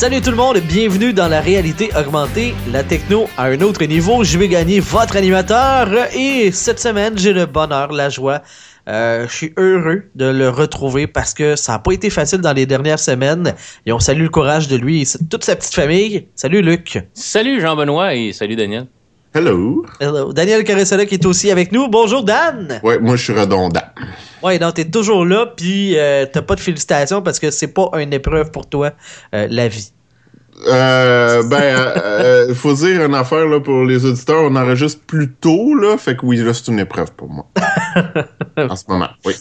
Salut tout le monde, bienvenue dans la réalité augmentée, la techno à un autre niveau. Je vais gagner votre animateur et cette semaine j'ai le bonheur, la joie. Euh, je suis heureux de le retrouver parce que ça n'a pas été facile dans les dernières semaines et on salue le courage de lui et toute sa petite famille. Salut Luc. Salut Jean-Benoît et salut Daniel. Hello. Hello. Daniel Caressala qui est aussi avec nous. Bonjour Dan. Ouais, moi je suis redondant. Ouais, donc t'es toujours là, puis euh, t'as pas de félicitations parce que c'est pas une épreuve pour toi, euh, la vie. Euh, ben, euh, faut dire une affaire là, pour les auditeurs, on enregistre plus tôt, là, fait que oui, là, c'est une épreuve pour moi. En ce moment, oui.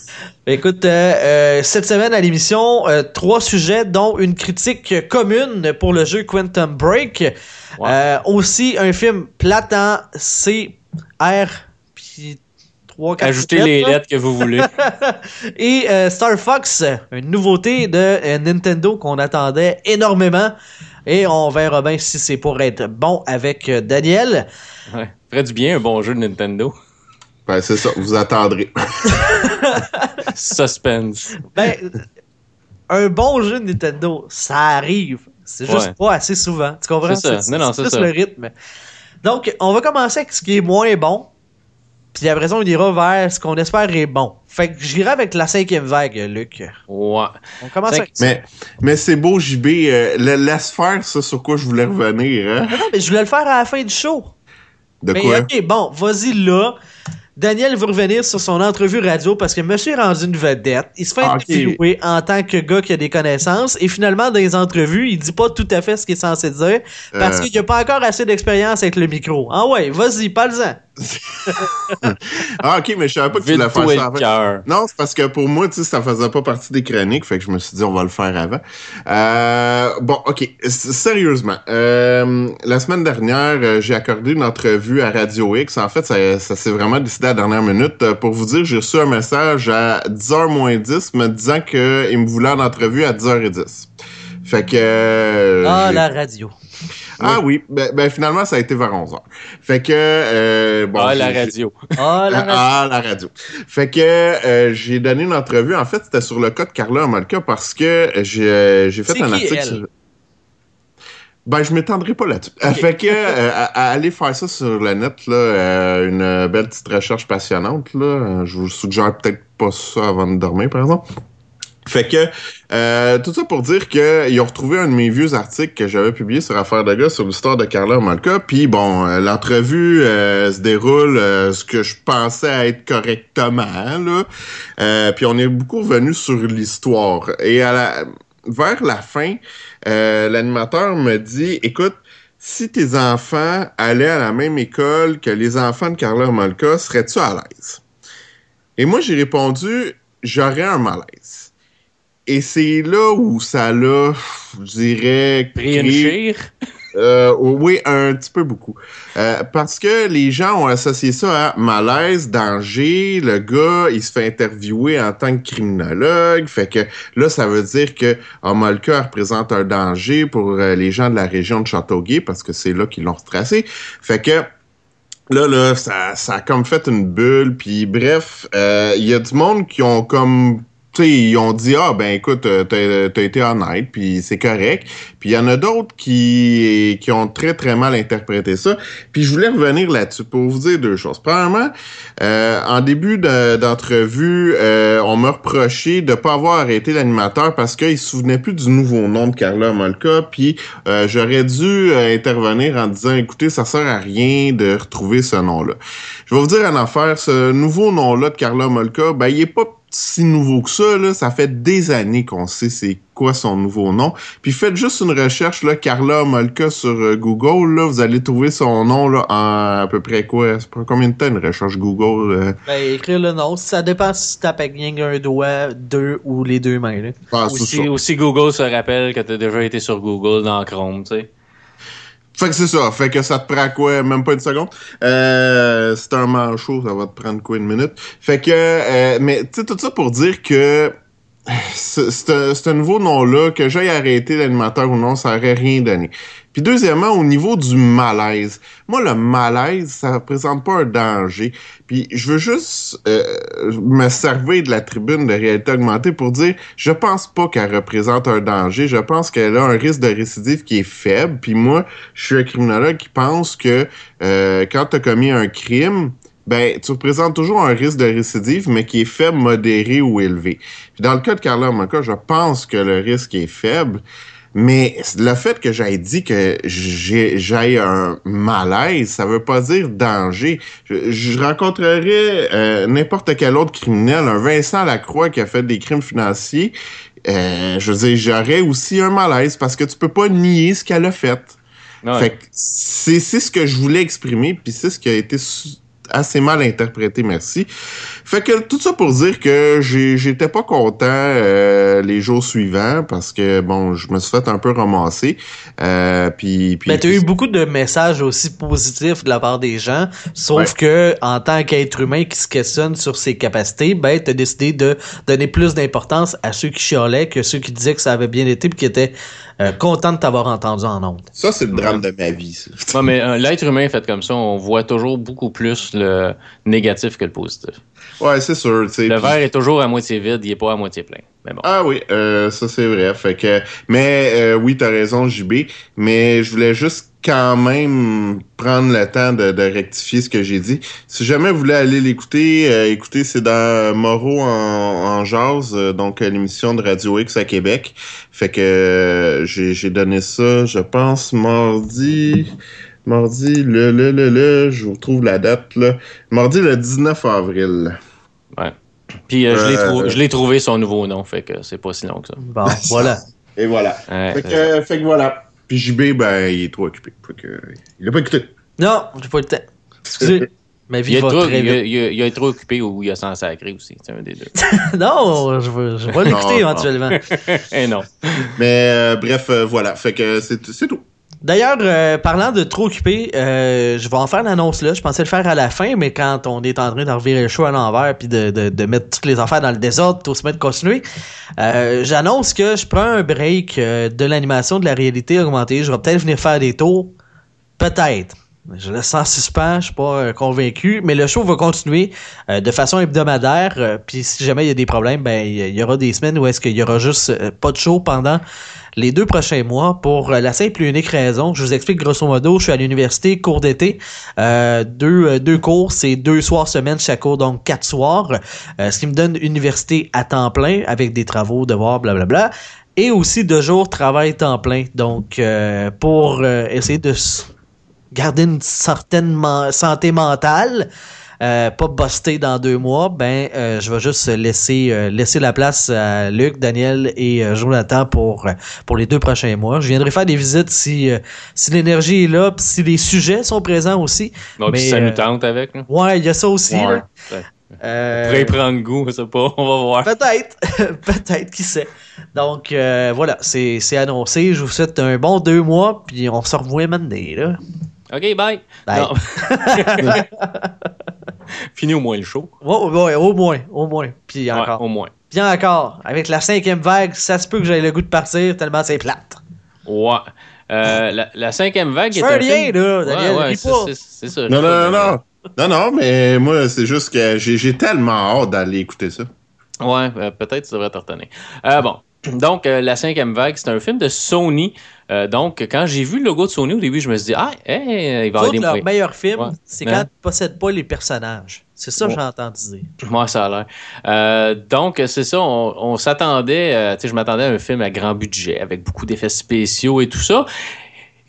Écoute, cette semaine à l'émission, trois sujets, dont une critique commune pour le jeu Quantum Break. aussi, un film platant C, R, puis Ajoutez les lettres que vous voulez. Et euh, Star Fox, une nouveauté de euh, Nintendo qu'on attendait énormément. Et on verra bien si c'est pour être bon avec euh, Daniel. Ouais. Ferait du bien un bon jeu de Nintendo. Ben, c'est ça, vous attendrez. Suspense. Ben, un bon jeu de Nintendo, ça arrive. C'est juste pas assez souvent. Tu comprends? C'est ça. Non, non, c'est ça. le rythme. Donc, on va commencer avec ce qui est moins bon. Puis après ça, on ira vers ce qu'on espère est bon. Fait que j'irai avec la cinquième vague, Luc. Ouais. On commence avec mais, mais c'est beau, JB. Euh, laisse faire ça sur quoi je voulais revenir. Hein? Non, mais je voulais le faire à la fin du show. De mais, quoi? Ok, bon, vas-y là. Daniel veut revenir sur son entrevue radio parce que monsieur est rendu une vedette. Il se fait Ah, interviewer en tant que gars qui a des connaissances et finalement dans les entrevues, il dit pas tout à fait ce qu'il est censé dire parce Euh. qu'il a pas encore assez d'expérience avec le micro. Ah ouais, vas-y, parle-en. ah, ok, mais je savais pas que tu voulais faire ça. Non, c'est parce que pour moi, tu sais, ça faisait pas partie des chroniques, fait que je me suis dit, on va le faire avant. Euh, bon, ok, sérieusement. Euh, la semaine dernière, j'ai accordé une entrevue à Radio X. En fait, ça, ça s'est vraiment décidé à la dernière minute. Euh, Pour vous dire, j'ai reçu un message à 10h moins 10 me disant qu'il me voulait en entrevue à 10h10. Fait que... euh, Ah, la radio. Ah oui, ben, ben, finalement, ça a été vers 11h. Fait que... euh, bon, ah, la radio. Ah, la radio. ah, la radio. Fait que euh, j'ai donné une entrevue. En fait, c'était sur le cas de Carla Amalka parce que j'ai j'ai fait un qui, article elle? sur... Ben, je m'étendrai pas là-dessus. Euh, Fait que, euh, à, à aller faire ça sur le net, là, euh, une belle petite recherche passionnante, là. Euh, Je vous suggère peut-être pas ça avant de dormir, par exemple. Fait que, euh, tout ça pour dire qu'ils ont retrouvé un de mes vieux articles que j'avais publié sur Affaires de gars sur l'histoire de Carla Malka. Puis bon, euh, l'entrevue euh, se déroule euh, ce que je pensais être correctement. Là. Euh, puis on est beaucoup revenu sur l'histoire. Et à la, vers la fin, euh, l'animateur me dit, écoute, si tes enfants allaient à la même école que les enfants de Carla Malka, serais-tu à l'aise? Et moi, j'ai répondu, j'aurais un malaise. Et c'est là où ça l'a, je dirais... Pris une créé- chire. Euh, oui, un petit peu beaucoup. Euh, parce que les gens ont associé ça à malaise, danger. Le gars, il se fait interviewer en tant que criminologue. Fait que là, ça veut dire que Omolka représente un danger pour euh, les gens de la région de Châteauguay parce que c'est là qu'ils l'ont retracé. Fait que là, là, ça, ça a comme fait une bulle. Puis bref, il y a du monde qui ont comme tu sais, ils ont dit ah ben écoute euh, t'as été honnête puis c'est correct. Puis il y en a d'autres qui qui ont très très mal interprété ça. Puis je voulais revenir là-dessus pour vous dire deux choses. Premièrement euh, en début de- d'entrevue euh, on m'a reproché de pas avoir arrêté l'animateur parce qu'il se souvenait plus du nouveau nom de Carla Molka. Puis euh, j'aurais dû euh, intervenir en disant écoutez ça sert à rien de retrouver ce nom là je vais vous dire une affaire. Ce nouveau nom là de Carla Molka ben il est pas si nouveau que ça. Là. Ça fait des années qu'on sait c'est quoi son nouveau nom. Puis faites juste une recherche, là, Carla Molka sur euh, Google. Là, vous allez trouver son nom là, en à peu près quoi? C'est combien de temps une recherche Google? Euh? Ben, écrire le nom. Ça dépend si tu tapes rien un doigt, deux ou les deux mains. Là. Ah, aussi, aussi, Google se rappelle que tu as déjà été sur Google dans Chrome, tu sais. Fait que c'est ça. Fait que ça te prend quoi? Même pas une seconde? Euh, c'est un manchot, ça va te prendre quoi une minute? Fait que, euh, mais tu sais, tout ça pour dire que un nouveau nom-là, que j'aille arrêter l'animateur ou non, ça aurait rien donné. Puis deuxièmement, au niveau du malaise, moi, le malaise, ça représente pas un danger. Puis je veux juste euh, me servir de la tribune de réalité augmentée pour dire, je pense pas qu'elle représente un danger. Je pense qu'elle a un risque de récidive qui est faible. Puis moi, je suis un criminologue qui pense que euh, quand tu as commis un crime, ben, tu représentes toujours un risque de récidive, mais qui est faible, modéré ou élevé. dans le cas de Carla Moka, je pense que le risque est faible. Mais le fait que j'aille dit que j'ai un malaise, ça veut pas dire danger. Je, rencontrerais euh, n'importe quel autre criminel, un Vincent Lacroix qui a fait des crimes financiers. Euh, je veux dire, j'aurais aussi un malaise parce que tu peux pas nier ce qu'elle a fait. Fait c'est ce que je voulais exprimer, puis c'est ce qui a été assez mal interprété, merci. Fait que tout ça pour dire que j'étais pas content euh, les jours suivants parce que bon, je me suis fait un peu ramasser. Euh, puis, puis, Mais tu as eu beaucoup de messages aussi positifs de la part des gens, sauf que en tant qu'être humain qui se questionne sur ses capacités, ben tu as décidé de donner plus d'importance à ceux qui chialaient que ceux qui disaient que ça avait bien été et qui étaient euh, content de t'avoir entendu en ondes. Ça, c'est le drame de ma vie. Ça. mais euh, l'être humain fait comme ça, on voit toujours beaucoup plus le négatif que le positif. Ouais, c'est sûr. Le verre est toujours à moitié vide, il est pas à moitié plein. Mais bon. Ah oui, euh, ça c'est vrai. Fait que, mais euh, oui, t'as raison, JB. Mais je voulais juste quand même prendre le temps de, rectifier ce que j'ai dit. Si jamais vous voulez aller l'écouter, euh, écoutez, c'est dans Moreau en, en jazz, euh, donc l'émission de Radio X à Québec. Fait que euh, j'ai donné ça, je pense, mardi. Mardi, le, le, le, le, je vous retrouve la date, là. Mardi, le 19 avril. Puis je l'ai trouvé son nouveau nom, fait que c'est pas si long que ça. Bon, voilà. Et voilà. fait, que, fait que voilà. Puis JB, ben, il est trop occupé. Fait que, il a pas écouté. Non, j'ai pas le temps. Excusez. Ma vie il, va trop. Il, il, il, est trop occupé ou il a sans sacré aussi. C'est un des deux. non, je vais, je vais l'écouter éventuellement. Et non. Mais euh, bref, euh, voilà. Fait que c'est tout. D'ailleurs, euh, parlant de trop occupé, euh, je vais en faire l'annonce là. Je pensais le faire à la fin, mais quand on est en train de revirer le show à l'envers puis de, de, de, mettre toutes les affaires dans le désordre, tout se mettre continuer, euh, j'annonce que je prends un break de l'animation de la réalité augmentée. Je vais peut-être venir faire des tours. Peut-être. Je laisse en suspens, je suis pas euh, convaincu, mais le show va continuer euh, de façon hebdomadaire. Euh, puis si jamais il y a des problèmes, ben il y, aura des semaines où est-ce qu'il y aura juste pas de show pendant les deux prochains mois pour la simple et unique raison. Je vous explique grosso modo, je suis à l'université, cours d'été, deux, deux cours, c'est deux soirs semaine chaque cours, donc quatre soirs, ce qui me donne université à temps plein avec des travaux, devoirs, blablabla. Et aussi deux jours travail temps plein. Donc, pour essayer de garder une certaine santé mentale, euh, pas buster dans deux mois, ben euh, je vais juste laisser euh, laisser la place à Luc, Daniel et Jonathan pour pour les deux prochains mois. Je viendrai faire des visites si si l'énergie est là, pis si les sujets sont présents aussi. Donc mais, ça nous tente avec. Là. Ouais, il y a ça aussi. Ouais. Là. Euh, prendre goût, je sais pas, on va voir. Peut-être, peut-être, qui sait. Donc voilà, c'est annoncé. Je vous souhaite un bon deux mois, puis on se revoit maintenant là. OK, bye. Bye. Fini au moins le show. Ouais, au moins, au moins. Puis encore. Ouais, au moins. Puis encore, avec la cinquième vague, ça se peut que j'aie le goût de partir tellement c'est plate. Ouais. Euh, la, la, cinquième vague est un rien, film... là, Daniel, ouais, ouais, c'est ça. Non, non, non, non. Non, mais moi, c'est juste que j'ai tellement hâte d'aller écouter ça. Ouais, euh, peut-être tu devrais te retenir. Euh, bon, donc, euh, La cinquième vague, c'est un film de Sony. Euh, donc, quand j'ai vu le logo de Sony au début, je me suis dit, ah, hey, il va y avoir des leur meilleur film, ouais. c'est quand ils ne possèdent pas les personnages. C'est ça que j'ai entendu dire. Moi, ça a l'air. Euh, donc, c'est ça, on, on s'attendait, tu sais, je m'attendais à un film à grand budget, avec beaucoup d'effets spéciaux et tout ça.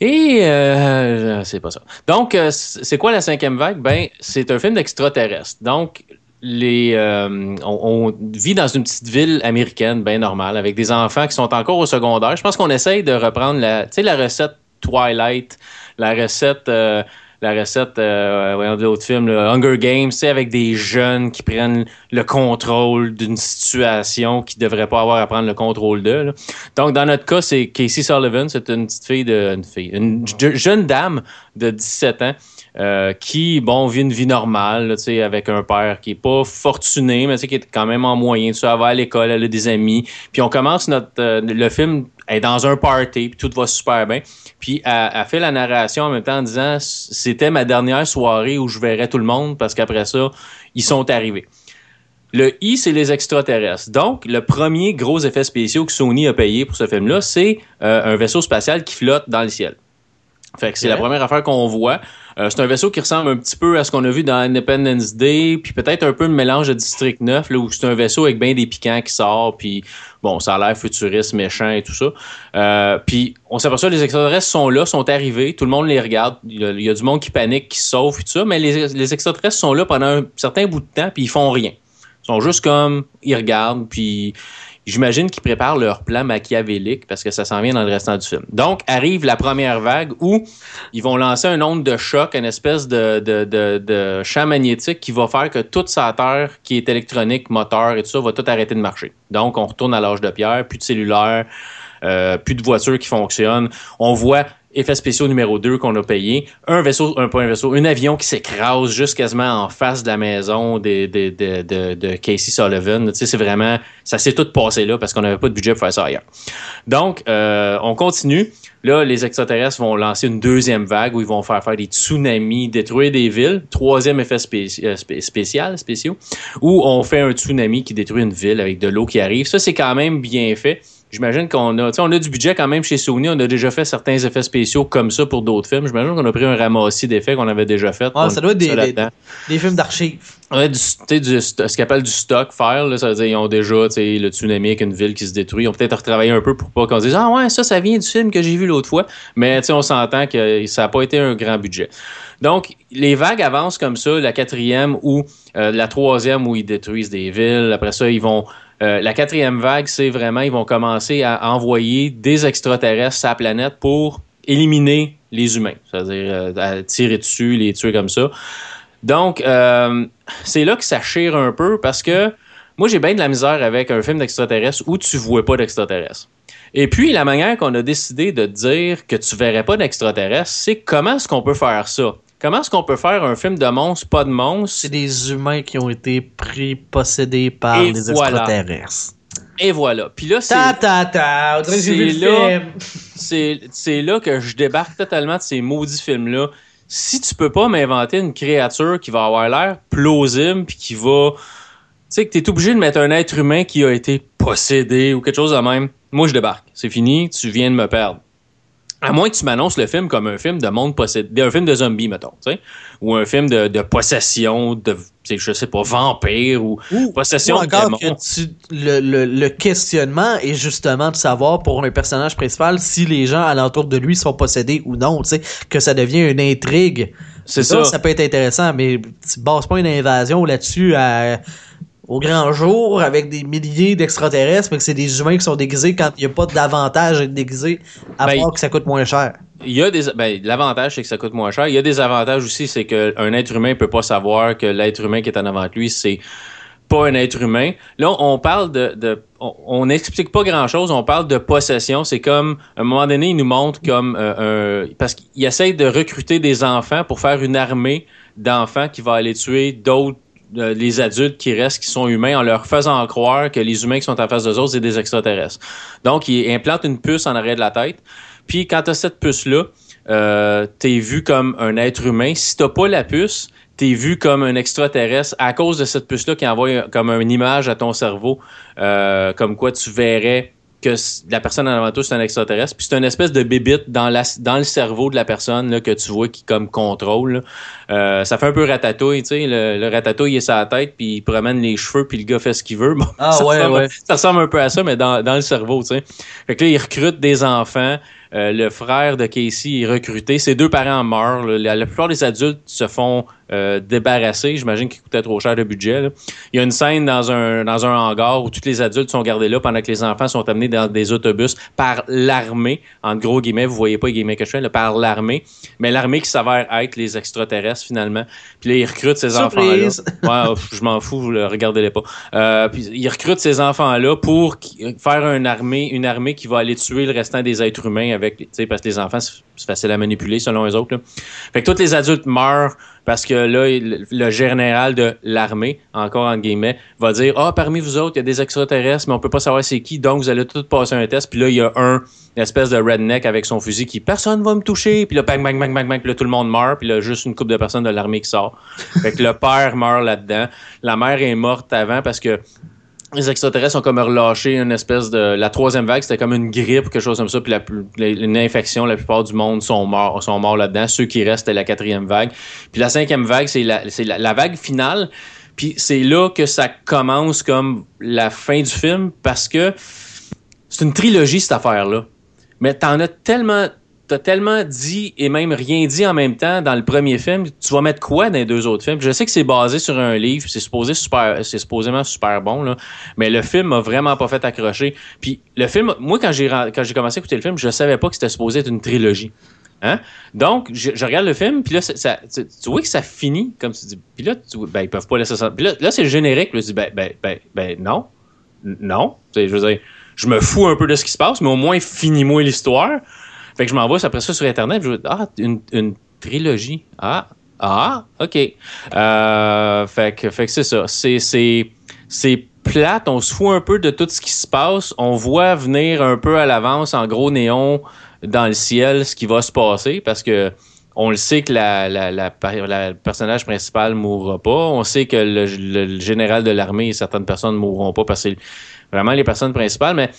Et euh, c'est pas ça. Donc, c'est quoi la cinquième vague? Ben, c'est un film d'extraterrestre. Donc, euh, on, vit dans une petite ville américaine bien normale avec des enfants qui sont encore au secondaire. Je pense qu'on essaye de reprendre la, la recette Twilight, la recette, euh, la recette, euh, voyons film, le Hunger Games, c'est avec des jeunes qui prennent le contrôle d'une situation qui devraient pas avoir à prendre le contrôle d'eux. là. Donc, dans notre cas, c'est Casey Sullivan, c'est une petite fille de, une fille, une je- jeune dame de 17 ans. Euh, qui, bon, vit une vie normale, là, tu sais, avec un père qui est pas fortuné, mais tu sais, qui est quand même en moyen. Tu sais, elle va à l'école, elle a des amis. Puis on commence notre, euh, le film est dans un party, puis tout va super bien. Puis elle, elle fait la narration en même temps en disant c'était ma dernière soirée où je verrais tout le monde parce qu'après ça, ils sont arrivés. Le I, c'est les extraterrestres. Donc, le premier gros effet spéciaux que Sony a payé pour ce film-là, c'est euh, un vaisseau spatial qui flotte dans le ciel. Fait que c'est la première affaire qu'on voit. Euh, c'est un vaisseau qui ressemble un petit peu à ce qu'on a vu dans Independence Day, puis peut-être un peu le mélange de District 9, là, où c'est un vaisseau avec bien des piquants qui sort, puis bon, ça a l'air futuriste, méchant et tout ça. Euh, puis on s'aperçoit que les extraterrestres sont là, sont arrivés, tout le monde les regarde, il y a, du monde qui panique, qui sauve et tout ça, mais les, les extraterrestres sont là pendant un certain bout de temps, puis ils font rien. Ils sont juste comme, ils regardent, puis j'imagine qu'ils préparent leur plan machiavélique parce que ça s'en vient dans le restant du film. Donc, arrive la première vague où ils vont lancer un onde de choc, une espèce de, champ magnétique qui va faire que toute sa terre qui est électronique, moteur et tout ça va tout arrêter de marcher. Donc, on retourne à l'âge de pierre, plus de cellulaire, euh, plus de voitures qui fonctionnent. On voit effet spéciaux numéro 2 qu'on a payé. Un vaisseau, un pas un vaisseau, un avion qui s'écrase juste quasiment en face de la maison de, de, de, de, de Casey Sullivan. Tu sais, c'est vraiment, ça s'est tout passé là parce qu'on n'avait pas de budget pour faire ça ailleurs. Donc, euh, on continue. Là, les extraterrestres vont lancer une deuxième vague où ils vont faire faire des tsunamis, détruire des villes. Troisième effet spéci- euh, spé- spécial, spéciaux, où on fait un tsunami qui détruit une ville avec de l'eau qui arrive. Ça, c'est quand même bien fait. J'imagine qu'on a, tu sais, on a du budget quand même chez Sony. On a déjà fait certains effets spéciaux comme ça pour d'autres films. J'imagine qu'on a pris un ramassis d'effets qu'on avait déjà fait. Ah, ça doit être des- des- films d'archives. Ouais, du, tu sais, du- ce qu'ils appellent du stock file, là, ça veut dire ils ont déjà le tsunami avec une ville qui se détruit. Ils ont peut-être retravaillé un peu pour pas qu'on se dise Ah ouais, ça, ça vient du film que j'ai vu l'autre fois. Mais on s'entend que ça n'a pas été un grand budget. Donc, les vagues avancent comme ça, la quatrième ou euh, la troisième où ils détruisent des villes. Après ça, ils vont. Euh, la quatrième vague, c'est vraiment, ils vont commencer à envoyer des extraterrestres sur la planète pour éliminer les humains, c'est-à-dire euh, à tirer dessus, les tuer comme ça. Donc, euh, c'est là que ça chire un peu parce que moi, j'ai bien de la misère avec un film d'extraterrestre où tu vois pas d'extraterrestre. Et puis, la manière qu'on a décidé de dire que tu verrais pas d'extraterrestre, c'est comment est-ce qu'on peut faire ça? Comment est-ce qu'on peut faire un film de monstres, pas de monstres? C'est des humains qui ont été pris, possédés par Et des voilà. extraterrestres. Et voilà. Puis là, c'est... Ta ta ta, C'est là- que je débarque totalement de ces maudits films-là. Si tu peux pas m'inventer une créature qui va avoir l'air plausible puis qui va. Tu sais, que tu es obligé de mettre un être humain qui a été possédé ou quelque chose de même, moi je débarque. C'est fini, tu viens de me perdre. À moins que tu m'annonces le film comme un film de monde possédé, un film de zombies, mettons, tu sais, ou un film de, de possession, de, je sais pas, vampire ou Ou, possession ou de encore démons. que tu, le, le, le questionnement est justement de savoir pour un personnage principal si les gens alentour de lui sont possédés ou non, tu sais, que ça devient une intrigue. C'est ça, ça. ça peut être intéressant, mais tu bases pas une invasion là-dessus à- au grand jour avec des milliers d'extraterrestres, mais que c'est des humains qui sont déguisés quand il n'y a pas d'avantage à être déguisé, à Ben, part que ça coûte moins cher. Il y a des ben, l'avantage c'est que ça coûte moins cher. Il y a des avantages aussi, c'est qu'un être humain peut pas savoir que l'être humain qui est en avant de lui, c'est pas un être humain. Là, on parle de, de on- n'explique pas grand chose. On parle de possession. C'est comme à un moment donné, il nous montre comme euh, un parce qu'il essaye de recruter des enfants pour faire une armée d'enfants qui va aller tuer d'autres les adultes qui restent, qui sont humains, en leur faisant croire que les humains qui sont en face d'eux autres, c'est des extraterrestres. Donc, il implante une puce en arrière de la tête. Puis, quand tu cette puce-là, euh, t'es vu comme un être humain. Si t'as pas la puce, t'es vu comme un extraterrestre à cause de cette puce-là qui envoie comme une image à ton cerveau, euh, comme quoi tu verrais que la personne en avant toi, c'est un extraterrestre. Puis c'est une espèce de bébite dans, la, dans le cerveau de la personne là, que tu vois qui comme contrôle. Euh, ça fait un peu ratatouille, tu sais. Le, le ratatouille il est sa tête, puis il promène les cheveux, puis le gars fait ce qu'il veut. Bon, Ah ça ouais, ressemble- ouais. ça ressemble un peu à ça, mais dans, dans le cerveau, tu sais. Fait que là, ils recrutent des enfants Euh, le frère de Casey est recruté. Ses deux parents meurent. La, la plupart des adultes se font euh, débarrasser. J'imagine qu'il coûtait trop cher de budget. là. Il y a une scène dans un, dans un hangar où tous les adultes sont gardés là pendant que les enfants sont amenés dans des autobus par l'armée. En gros guillemets, vous voyez pas les guillemets que je fais, là, par l'armée. Mais l'armée qui s'avère être les extraterrestres finalement. Puis là, ils recrutent ces enfants-là. Ouais, je m'en fous, le- regardez-les pas. Euh, puis ils recrutent ces enfants-là pour faire une armée, une armée qui va aller tuer le restant des êtres humains parce que les enfants, c'est facile à manipuler selon les autres. Fait que tous les adultes meurent parce que là, le, général de l'armée, encore en guillemets, va dire Ah, parmi vous autres, il y a des extraterrestres, mais on peut pas savoir c'est qui, donc vous allez tous passer un test. Puis là, il y a un espèce de redneck avec son fusil qui personne va me toucher. Puis là, bang, bang, bang, bang, bang. Là, tout le monde meurt. Puis là, juste une couple de personnes de l'armée qui sort. Fait que le père meurt là-dedans. La mère est morte avant parce que les extraterrestres ont comme relâché une espèce de. La troisième vague, c'était comme une grippe quelque chose comme ça. Puis la, une infection, la plupart du monde sont morts, sont morts là-dedans. Ceux qui restent, c'était la quatrième vague. Puis la cinquième vague, c'est la, c'est la, la vague finale. Puis c'est là que ça commence comme la fin du film parce que c'est une trilogie, cette affaire-là. Mais t'en as tellement. T'as tellement dit et même rien dit en même temps dans le premier film. Tu vas mettre quoi dans les deux autres films? Je sais que c'est basé sur un livre, c'est supposé super, supposément super bon, là. Mais le film m'a vraiment pas fait accrocher. Puis le film, moi, quand j'ai, commencé à écouter le film, je savais pas que c'était supposé être une trilogie. Hein? Donc, je, regarde le film, puis là, ça, tu, tu vois que ça finit, comme tu dis. Puis là, tu, ben, ils peuvent pas laisser ça. Puis là, là c'est générique. Là, je dis, ben, ben, ben, ben, non. Non. Tu je veux dire, je me fous un peu de ce qui se passe, mais au moins, finis-moi l'histoire. Fait que je m'envoie après ça sur Internet. Je dis, ah, une, une trilogie. Ah, ah, OK. Euh, fait que, fait que c'est ça. C'est, plate. On se fout un peu de tout ce qui se passe. On voit venir un peu à l'avance, en gros néon, dans le ciel, ce qui va se passer parce que on le sait que la, la, la, personnage principal mourra pas. On sait que le, général de l'armée et certaines personnes mourront pas parce que c'est vraiment les personnes principales. Mais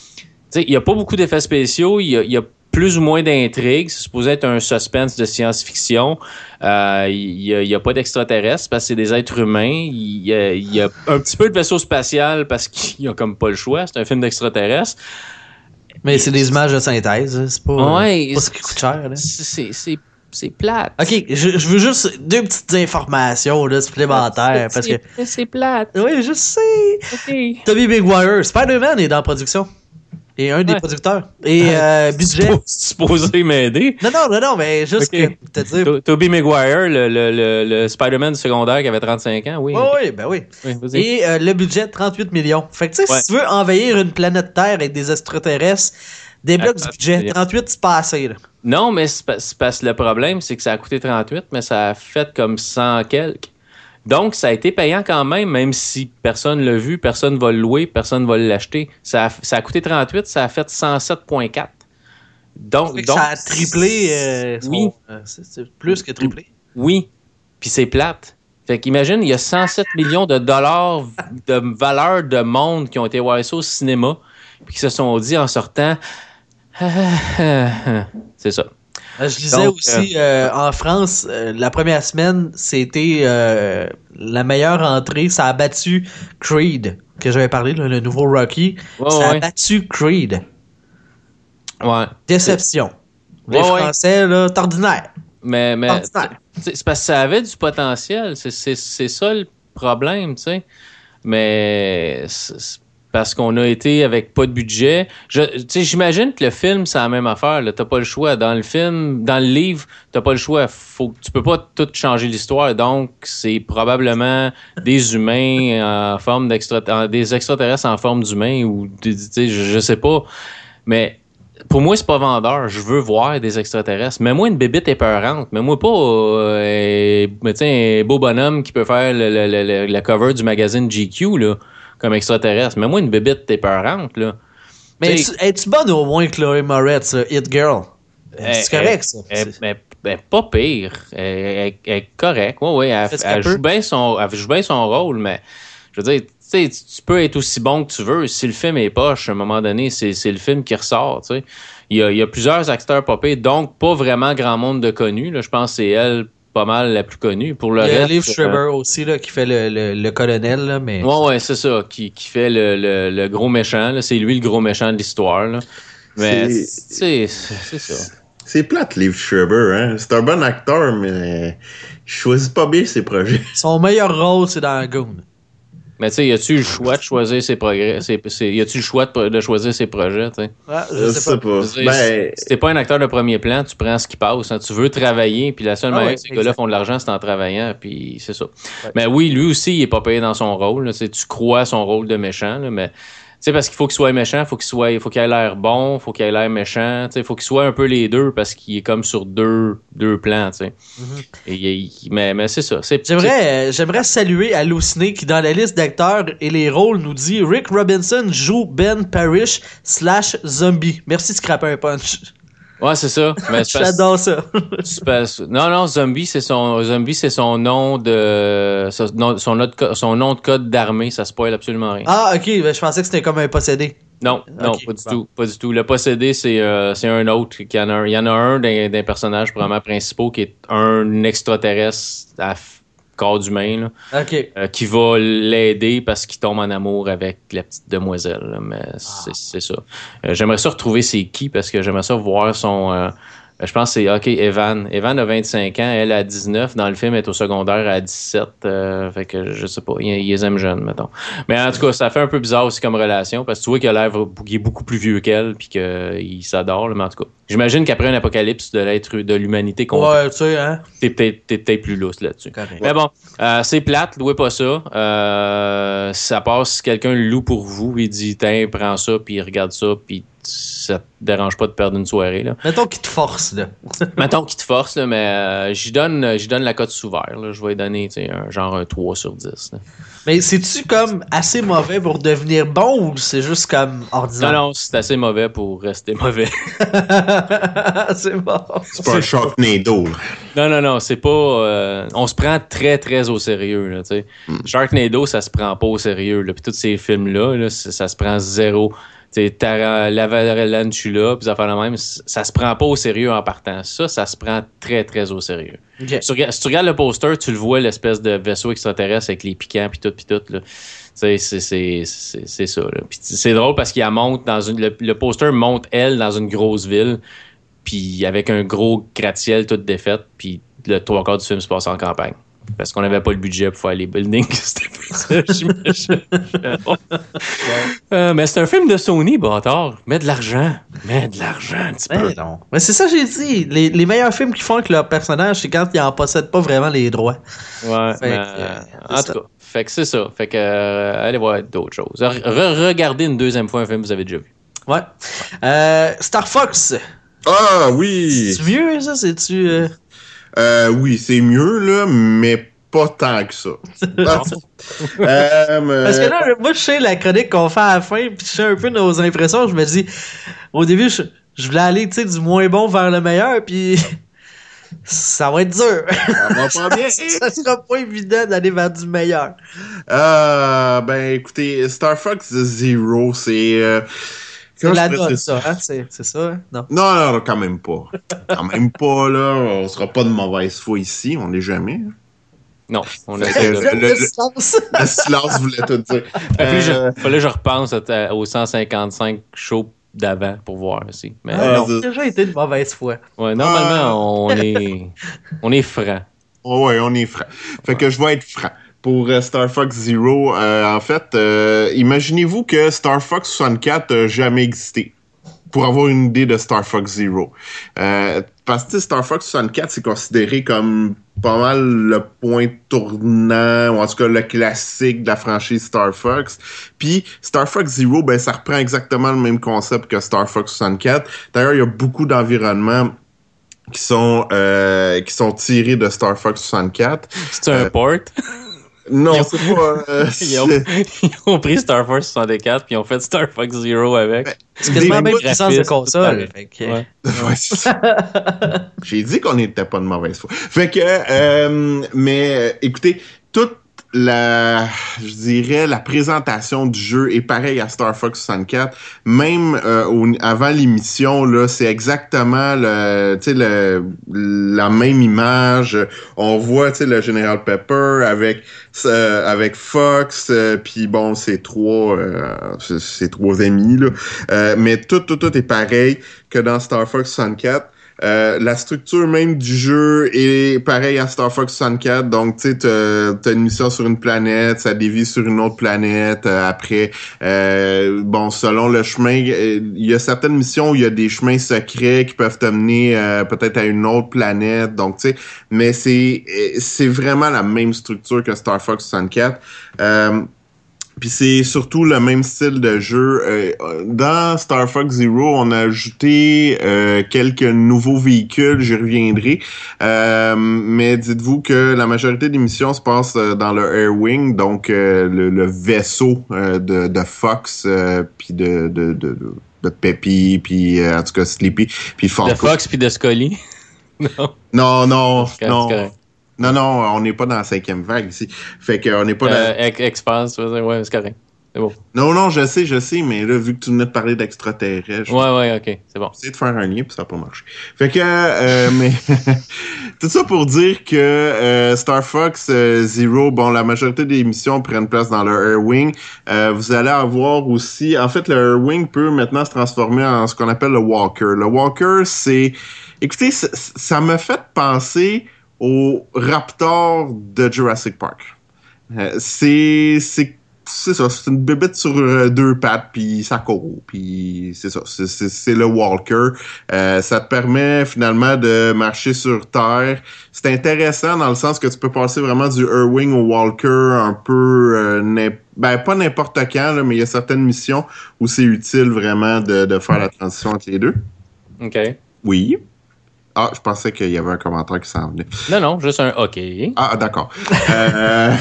il n'y a pas beaucoup d'effets spéciaux. Il y a, il y a plus ou moins d'intrigues. C'est supposé être un suspense de science-fiction. Euh, Il n'y a, pas d'extraterrestres parce que c'est des êtres humains. Il y, a, il y a un petit peu de vaisseau spatial parce qu'il n'y a comme pas le choix. C'est un film d'extraterrestres. Mais c'est des images de synthèse, hein, c'est pas, euh, Ouais, pas ce qui coûte cher. C'est c'est- plate. Ok, je, je veux juste deux petites informations là, supplémentaires parce que. C'est- plate. Oui, je sais. OK. Toby Maguire, Spider-Man est dans la production. Et un des Ouais. producteurs. Et euh, budget. Suppo- Supposé m'aider. Non, non, non, non, mais juste que te dire. To- Tobey Maguire, le, le, le, le Spider-Man du secondaire qui avait 35 ans, oui. Oui, oui, ben oui. Et euh, le budget, 38 millions. Fait que tu sais, Ouais. si tu veux envahir une planète Terre avec des extraterrestres, débloque du budget. millions. 38, c'est pas assez, là. Non, mais c'est parce que le problème, c'est que ça a coûté 38, mais ça a fait comme 100 quelques. Donc, ça a été payant quand même, même si personne l'a vu, personne va le louer, personne va l'acheter. Ça a, ça a coûté 38, ça a fait 107,4. Donc, ça a triplé. euh, Oui. euh, c'est plus que triplé. Oui, puis c'est plate. Fait qu'imagine, il y a 107 millions de dollars de valeur de monde qui ont été voir ça au cinéma, puis qui se sont dit en sortant, c'est ça. Euh, Je disais Donc, aussi, euh, en France, euh, la première semaine, c'était euh, la meilleure entrée. Ça a battu Creed, que j'avais parlé, là, le nouveau Rocky. Ouais, ça a battu Creed. Ouais. Déception. Les Ouais. Français, là, c'est ordinaire. Mais, mais c'est parce que ça avait du potentiel. C'est- ça le problème, tu sais. Mais parce qu'on a été avec pas de budget. J'imagine que le film, c'est la même affaire. T'as pas le choix. Dans le film, dans le livre, t'as pas le choix. Faut, tu peux pas tout changer l'histoire. Donc, c'est probablement des humains en forme d'extra, en- des extraterrestres en forme d'humains ou, je, je sais pas. Mais pour moi, c'est pas vendeur. Je veux voir des extraterrestres. Mets-moi une bébite épeurante. Mets-moi pas euh, un beau bonhomme qui peut faire le, cover du magazine GQ là, comme extraterrestre. Mets-moi une bébite épeurante. Là. Mais es-tu bonne au moins, Chloé Moretz, là, Hit Girl? Eh, C'est correct, ça. Elle- elle- elle est pas pire. Elle, est correcte. Ouais, ouais, elle, joue bien son, elle joue bien son rôle, mais je veux dire, tu sais, tu peux être aussi bon que tu veux. Si le film est poche, à un moment donné, c'est le film qui ressort. tu sais. Il y a, il y a plusieurs acteurs popés, donc pas vraiment grand monde de connus. là. Je pense que c'est elle pas mal la plus connue. Pour le Il y a Liv euh, Schreiber aussi, là, qui fait le, le, le colonel, là, mais... Ouais, ouais, c'est ça, qui, qui fait le, le- le gros méchant. là. C'est lui le gros méchant de l'histoire. là. Mais c'est ça. C'est plate, Liv Schreiber, hein. C'est un bon acteur, mais il choisit pas bien ses projets. Son meilleur rôle, c'est dans Goon. Mais tu sais, y a-tu le choix de choisir ses progrès? c'est- c'est- Y a-tu le choix de, de choisir ses projets, tu sais? Ouais, je Je sais sais pas. Ben, Si t'es pas un acteur de premier plan, tu prends ce qui passe. hein. Tu veux travailler, puis la seule Ah manière ouais, que ces gars-là font de l'argent, c'est en travaillant, puis c'est ça. Mais oui, lui aussi, il est pas payé dans son rôle. là. Tu sais, Tu crois à son rôle de méchant, là, mais sais, parce qu'il faut qu'il soit méchant, faut qu'il soit, faut qu'il ait l'air bon, faut qu'il ait l'air méchant. Tu sais, faut qu'il soit un peu les deux parce qu'il est comme sur deux, deux plans. Tu sais. Il- mais mais c'est ça. C'est J'aimerais, euh, j'aimerais saluer Halluciné qui, dans la liste d'acteurs et les rôles, nous dit Rick Robinson joue Ben Parrish slash zombie. Merci de scraper un punch. Ouais, c'est ça. Parce- J'adore ça. Non, non, Zombie, c'est son Zombie, c'est son nom de son, nom- son, nom de co- son nom de code d'armée, ça spoil absolument rien. ah, ok, ben, je pensais que c'était comme un possédé. non, non, pas du bon. tout, pas du tout. Le possédé, c'est euh, c'est un autre. Il y en a un, il y en a un des personnages probablement principaux qui est un extraterrestre à corps d'humain euh, qui va l'aider parce qu'il tombe en amour avec la petite demoiselle. là, mais Ah. c'est ça. Euh, j'aimerais ça retrouver c'est qui parce que j'aimerais ça voir son. euh, je pense que c'est OK, Evan. Evan a 25 ans, elle a 19. Dans le film, elle est au secondaire à 17. euh, fait que je sais pas, il, il les aime jeunes, mettons. Mais en tout cas, ça fait un peu bizarre aussi comme relation parce que tu vois qu'il a l'air beaucoup plus vieux qu'elle puis qu'il s'adore. Mais en tout cas, j'imagine qu'après un apocalypse de l'être de l'humanité, complète, Ouais, tu sais, hein? t'es peut-être t'es peut-être plus lousse là-dessus. Mais bon, euh, c'est plate, louez pas ça. Euh, ça passe si quelqu'un le loue pour vous, il dit tiens, prends ça, puis regarde ça, puis ça te dérange pas de perdre une soirée. Là. Mettons qu'il te force, là. Mettons qu'il te force, là, mais euh, j'y donne, j'y donne la cote sous verre. là. Je vais donner tu sais, genre un 3 sur 10. là. Mais c'est-tu comme assez mauvais pour devenir bon ou c'est juste comme Non, ordinaire? non, c'est assez mauvais pour rester mauvais. c'est bon. c'est pas un Sharknado. Non, non, non, c'est pas. euh, on se prend très, très au sérieux. Là, tu sais. Sharknado, ça se prend pas au sérieux. Là. Puis tous ces films-là, là, ça se prend zéro. Tu sais, Tara- Lavalantula, puis ça fait la même. Ça se prend pas au sérieux en partant. Ça, ça se prend très, très au sérieux. Si tu, regardes, si tu regardes le poster, tu le vois, l'espèce de vaisseau extraterrestre avec les piquants, puis tout, puis tout. Là. Tu sais, c'est- ça. C'est drôle parce qu'il monte dans une. Le, le poster monte, elle, dans une grosse ville, puis avec un gros gratte-ciel toute défaite, puis le trois quarts du film se passe en campagne. Parce qu'on n'avait pas le budget pour faire les buildings. C'était j'imagine. Euh, mais c'est un film de Sony, bâtard. Mets de l'argent. Mets de l'argent un petit peu. Mais non. Mais c'est ça que j'ai dit. Les, les meilleurs films qu'ils font avec leur personnage, c'est quand ils en possèdent pas vraiment les droits. Ouais, Fait mais, que, euh, c'est en ça. tout cas, fait que c'est ça. Fait que euh, allez voir d'autres choses. Re- re- regardez une deuxième fois un film que vous avez déjà vu. Ouais. Euh, Star Fox. Ah oui! C'est mieux, ça? C'est-tu. Euh, oui, c'est mieux, là, mais pas tant que ça. Euh, Parce que là, moi, je sais la chronique qu'on fait à la fin, puis je sais un peu nos impressions. Je me dis, au début, je, je voulais aller, du moins bon vers le meilleur, puis ça va être dur. Ça va pas bien. ça sera pas évident d'aller vers du meilleur. Euh, ben, écoutez, Star Fox Zero, c'est... euh, C'est la note, ça, hein? C'est c'est ça, hein? Non. Non, non, quand même pas. Quand même pas, là. On sera pas de mauvaise foi ici, on n'est jamais. Non, on a fait le- le- silence. Le silence voulait tout dire. Fallait que je- Euh, fallait que je repense à- aux 155 shows d'avant pour voir aussi. Mais Ah, non. c'est- Ça a déjà été de mauvaise foi. Ouais, normalement, on est on est franc. Oh, ouais, on est franc. Fait que je vais être franc. Pour euh, Star Fox Zero, euh, en fait, euh, imaginez-vous que Star Fox 64 n'a jamais existé. Pour avoir une idée de Star Fox Zero. Euh, parce que Star Fox 64, c'est considéré comme pas mal le point tournant, ou en tout cas le classique de la franchise Star Fox. Puis Star Fox Zero, ben ça reprend exactement le même concept que Star Fox 64. D'ailleurs, il y a beaucoup d'environnements qui sont euh, qui sont tirés de Star Fox 64. C'est un Euh, port. Non, c'est pas. euh, Ils ont, ils ont pris Star Force 64 puis ils ont fait Star Fox Zero avec. C'est quasiment même puissance de console. que- Ouais. Ouais. J'ai dit qu'on n'était pas de mauvaise foi. Fait que, euh, mais euh, écoutez, tout la, je dirais, la présentation du jeu est pareille à Star Fox 64. Même euh, avant l'émission, là, c'est exactement le, le, la même image. On voit, le General Pepper avec euh, avec Fox, euh, puis bon, c'est trois, euh, c'est trois amis là. Mais tout, tout, tout est pareil que dans Star Fox 64. Euh, la structure même du jeu est pareille à Star Fox 64. Donc, tu sais, t'as une mission sur une planète, ça dévie sur une autre planète. euh, après, euh, bon, selon le chemin, euh, il y a certaines missions où il y a des chemins secrets qui peuvent t'amener peut-être à une autre planète. Donc, tu sais, mais c'est c'est vraiment la même structure que Star Fox 64. Puis c'est surtout le même style de jeu. Euh, dans Star Fox Zero, on a ajouté euh, quelques nouveaux véhicules, j'y reviendrai. Euh, mais dites-vous que la majorité des missions se passent dans le Air Wing, donc euh, le, le vaisseau euh, de, de Fox, euh, puis de, de, de, de, de Peppy, puis euh, en tout cas Sleepy, puis De Falco. Fox puis de Scully. non, Non, non, non. Non, non, on n'est pas dans la cinquième vague ici. Fait qu'on n'est pas dans... Euh, ex- Expanse, tu veux dire, ouais, c'est correct. C'est bon. Non, non, je sais, je sais, mais là, vu que tu venais de parler d'extraterrestres, Ouais, ouais, ok, c'est bon. J'ai essayé de faire un lien, puis ça n'a pas marché. Fait que, euh, mais tout ça pour dire que euh, Star Fox euh, Zero, bon, la majorité des missions prennent place dans le Air Wing. Euh, vous allez avoir aussi, en fait, le Air Wing peut maintenant se transformer en ce qu'on appelle le Walker. Le Walker, c'est, écoutez, ça- ça me fait penser au Raptor de Jurassic Park. Euh, c'est, c'est c'est ça, c'est une bébête sur euh, deux pattes, puis ça court, puis c'est ça, c'est- le walker. Euh, ça te permet finalement de marcher sur terre. C'est intéressant dans le sens que tu peux passer vraiment du Airwing au walker un peu, euh, ben pas n'importe quand, là, mais il y a certaines missions où c'est utile vraiment de, de faire la transition entre les deux. Ok. Oui. Ah, je pensais qu'il y avait un commentaire qui s'en venait. Non, non, juste un ok. Ah, d'accord. Euh,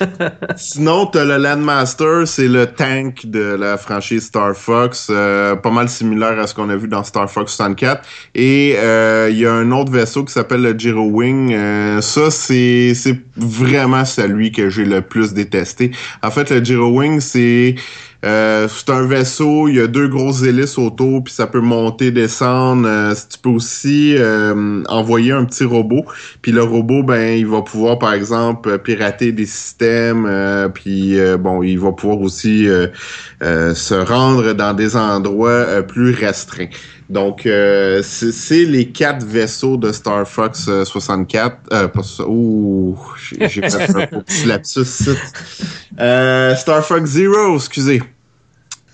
sinon, le Landmaster, c'est le tank de la franchise Star Fox, euh, pas mal similaire à ce qu'on a vu dans Star Fox 64. Et euh, il y a un autre vaisseau qui s'appelle le Giro Wing. Euh, ça, c'est c'est vraiment celui que j'ai le plus détesté. En fait, le Giro Wing, c'est euh, c'est un vaisseau, il y a deux grosses hélices autour, puis ça peut monter, descendre. Euh, tu peux aussi euh, envoyer un petit robot, puis le robot, ben, il va pouvoir, par exemple, euh, pirater des systèmes, euh, puis euh, bon, il va pouvoir aussi se rendre dans des endroits plus restreints. Donc, c'est les quatre vaisseaux de Star Fox euh, 64. Euh, pas ça. Ouh, j'ai fait un petit lapsus. Star Fox Zero, excusez.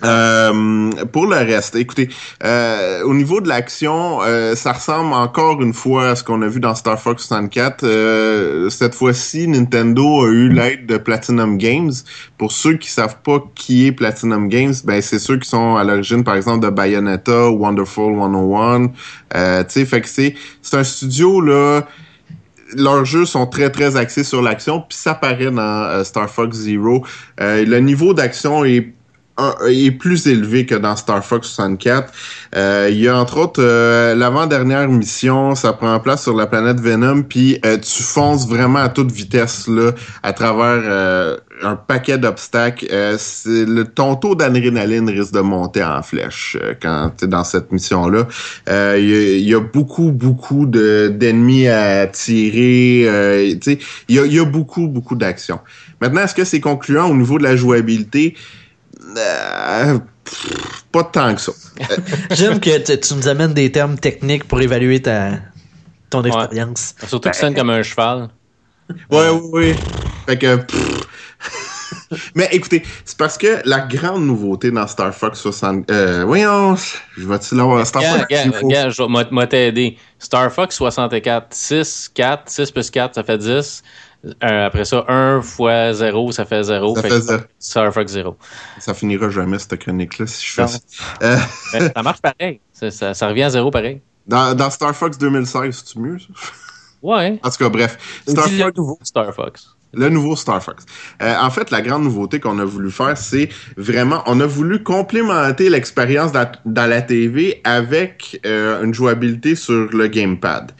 Euh, pour le reste, écoutez, euh, au niveau de l'action, euh, ça ressemble encore une fois à ce qu'on a vu dans Star Fox 64. Euh, cette fois-ci, Nintendo a eu l'aide de Platinum Games. Pour ceux qui savent pas qui est Platinum Games, ben c'est ceux qui sont à l'origine, par exemple, de Bayonetta, Wonderful 101. Euh, tu sais, fait que c'est c'est un studio là leurs jeux sont très très axés sur l'action, puis ça paraît dans euh, Star Fox Zero. Euh, le niveau d'action est est plus élevé que dans Star Fox 64. Euh, il y a entre autres euh, l'avant-dernière mission, ça prend place sur la planète Venom, puis euh, tu fonces vraiment à toute vitesse là, à travers euh, un paquet d'obstacles. Euh, le, ton taux d'adrénaline risque de monter en flèche euh, quand tu es dans cette mission-là. Il y, y a beaucoup, beaucoup de- d'ennemis à tirer. il y a, il y a beaucoup, beaucoup d'actions. Maintenant, est-ce que c'est concluant au niveau de la jouabilité? Euh, pff, pas tant que ça. J'aime que tu, tu nous amènes des termes techniques pour évaluer ta, ton Ouais. expérience. Surtout que tu sonnes comme un cheval. Ouais, oui, oui. Fait que. pff. Mais écoutez, c'est parce que la grande nouveauté dans Star Fox 60. Euh, voyons, je vais-tu l'avoir? Star Fox gars, je vais t'aider. Star Fox 64, 6, 4, 6 plus 4, ça fait 10. Euh, après ça, 1 fois 0, ça fait 0. Ça fait fait que zéro. Star Fox 0. Ça finira jamais cette chronique-là si je fais ça. Euh, Mais ça marche pareil. Ça, ça- ça revient à 0 pareil. dans, dans Star Fox 2016, c'est mieux, ça? Ouais. En tout cas, bref. Star le nouveau Star Fox. le nouveau Star Fox. Euh, en fait, la grande nouveauté qu'on a voulu faire, c'est vraiment, on a voulu complémenter l'expérience dans, dans la TV avec euh, une jouabilité sur le gamepad.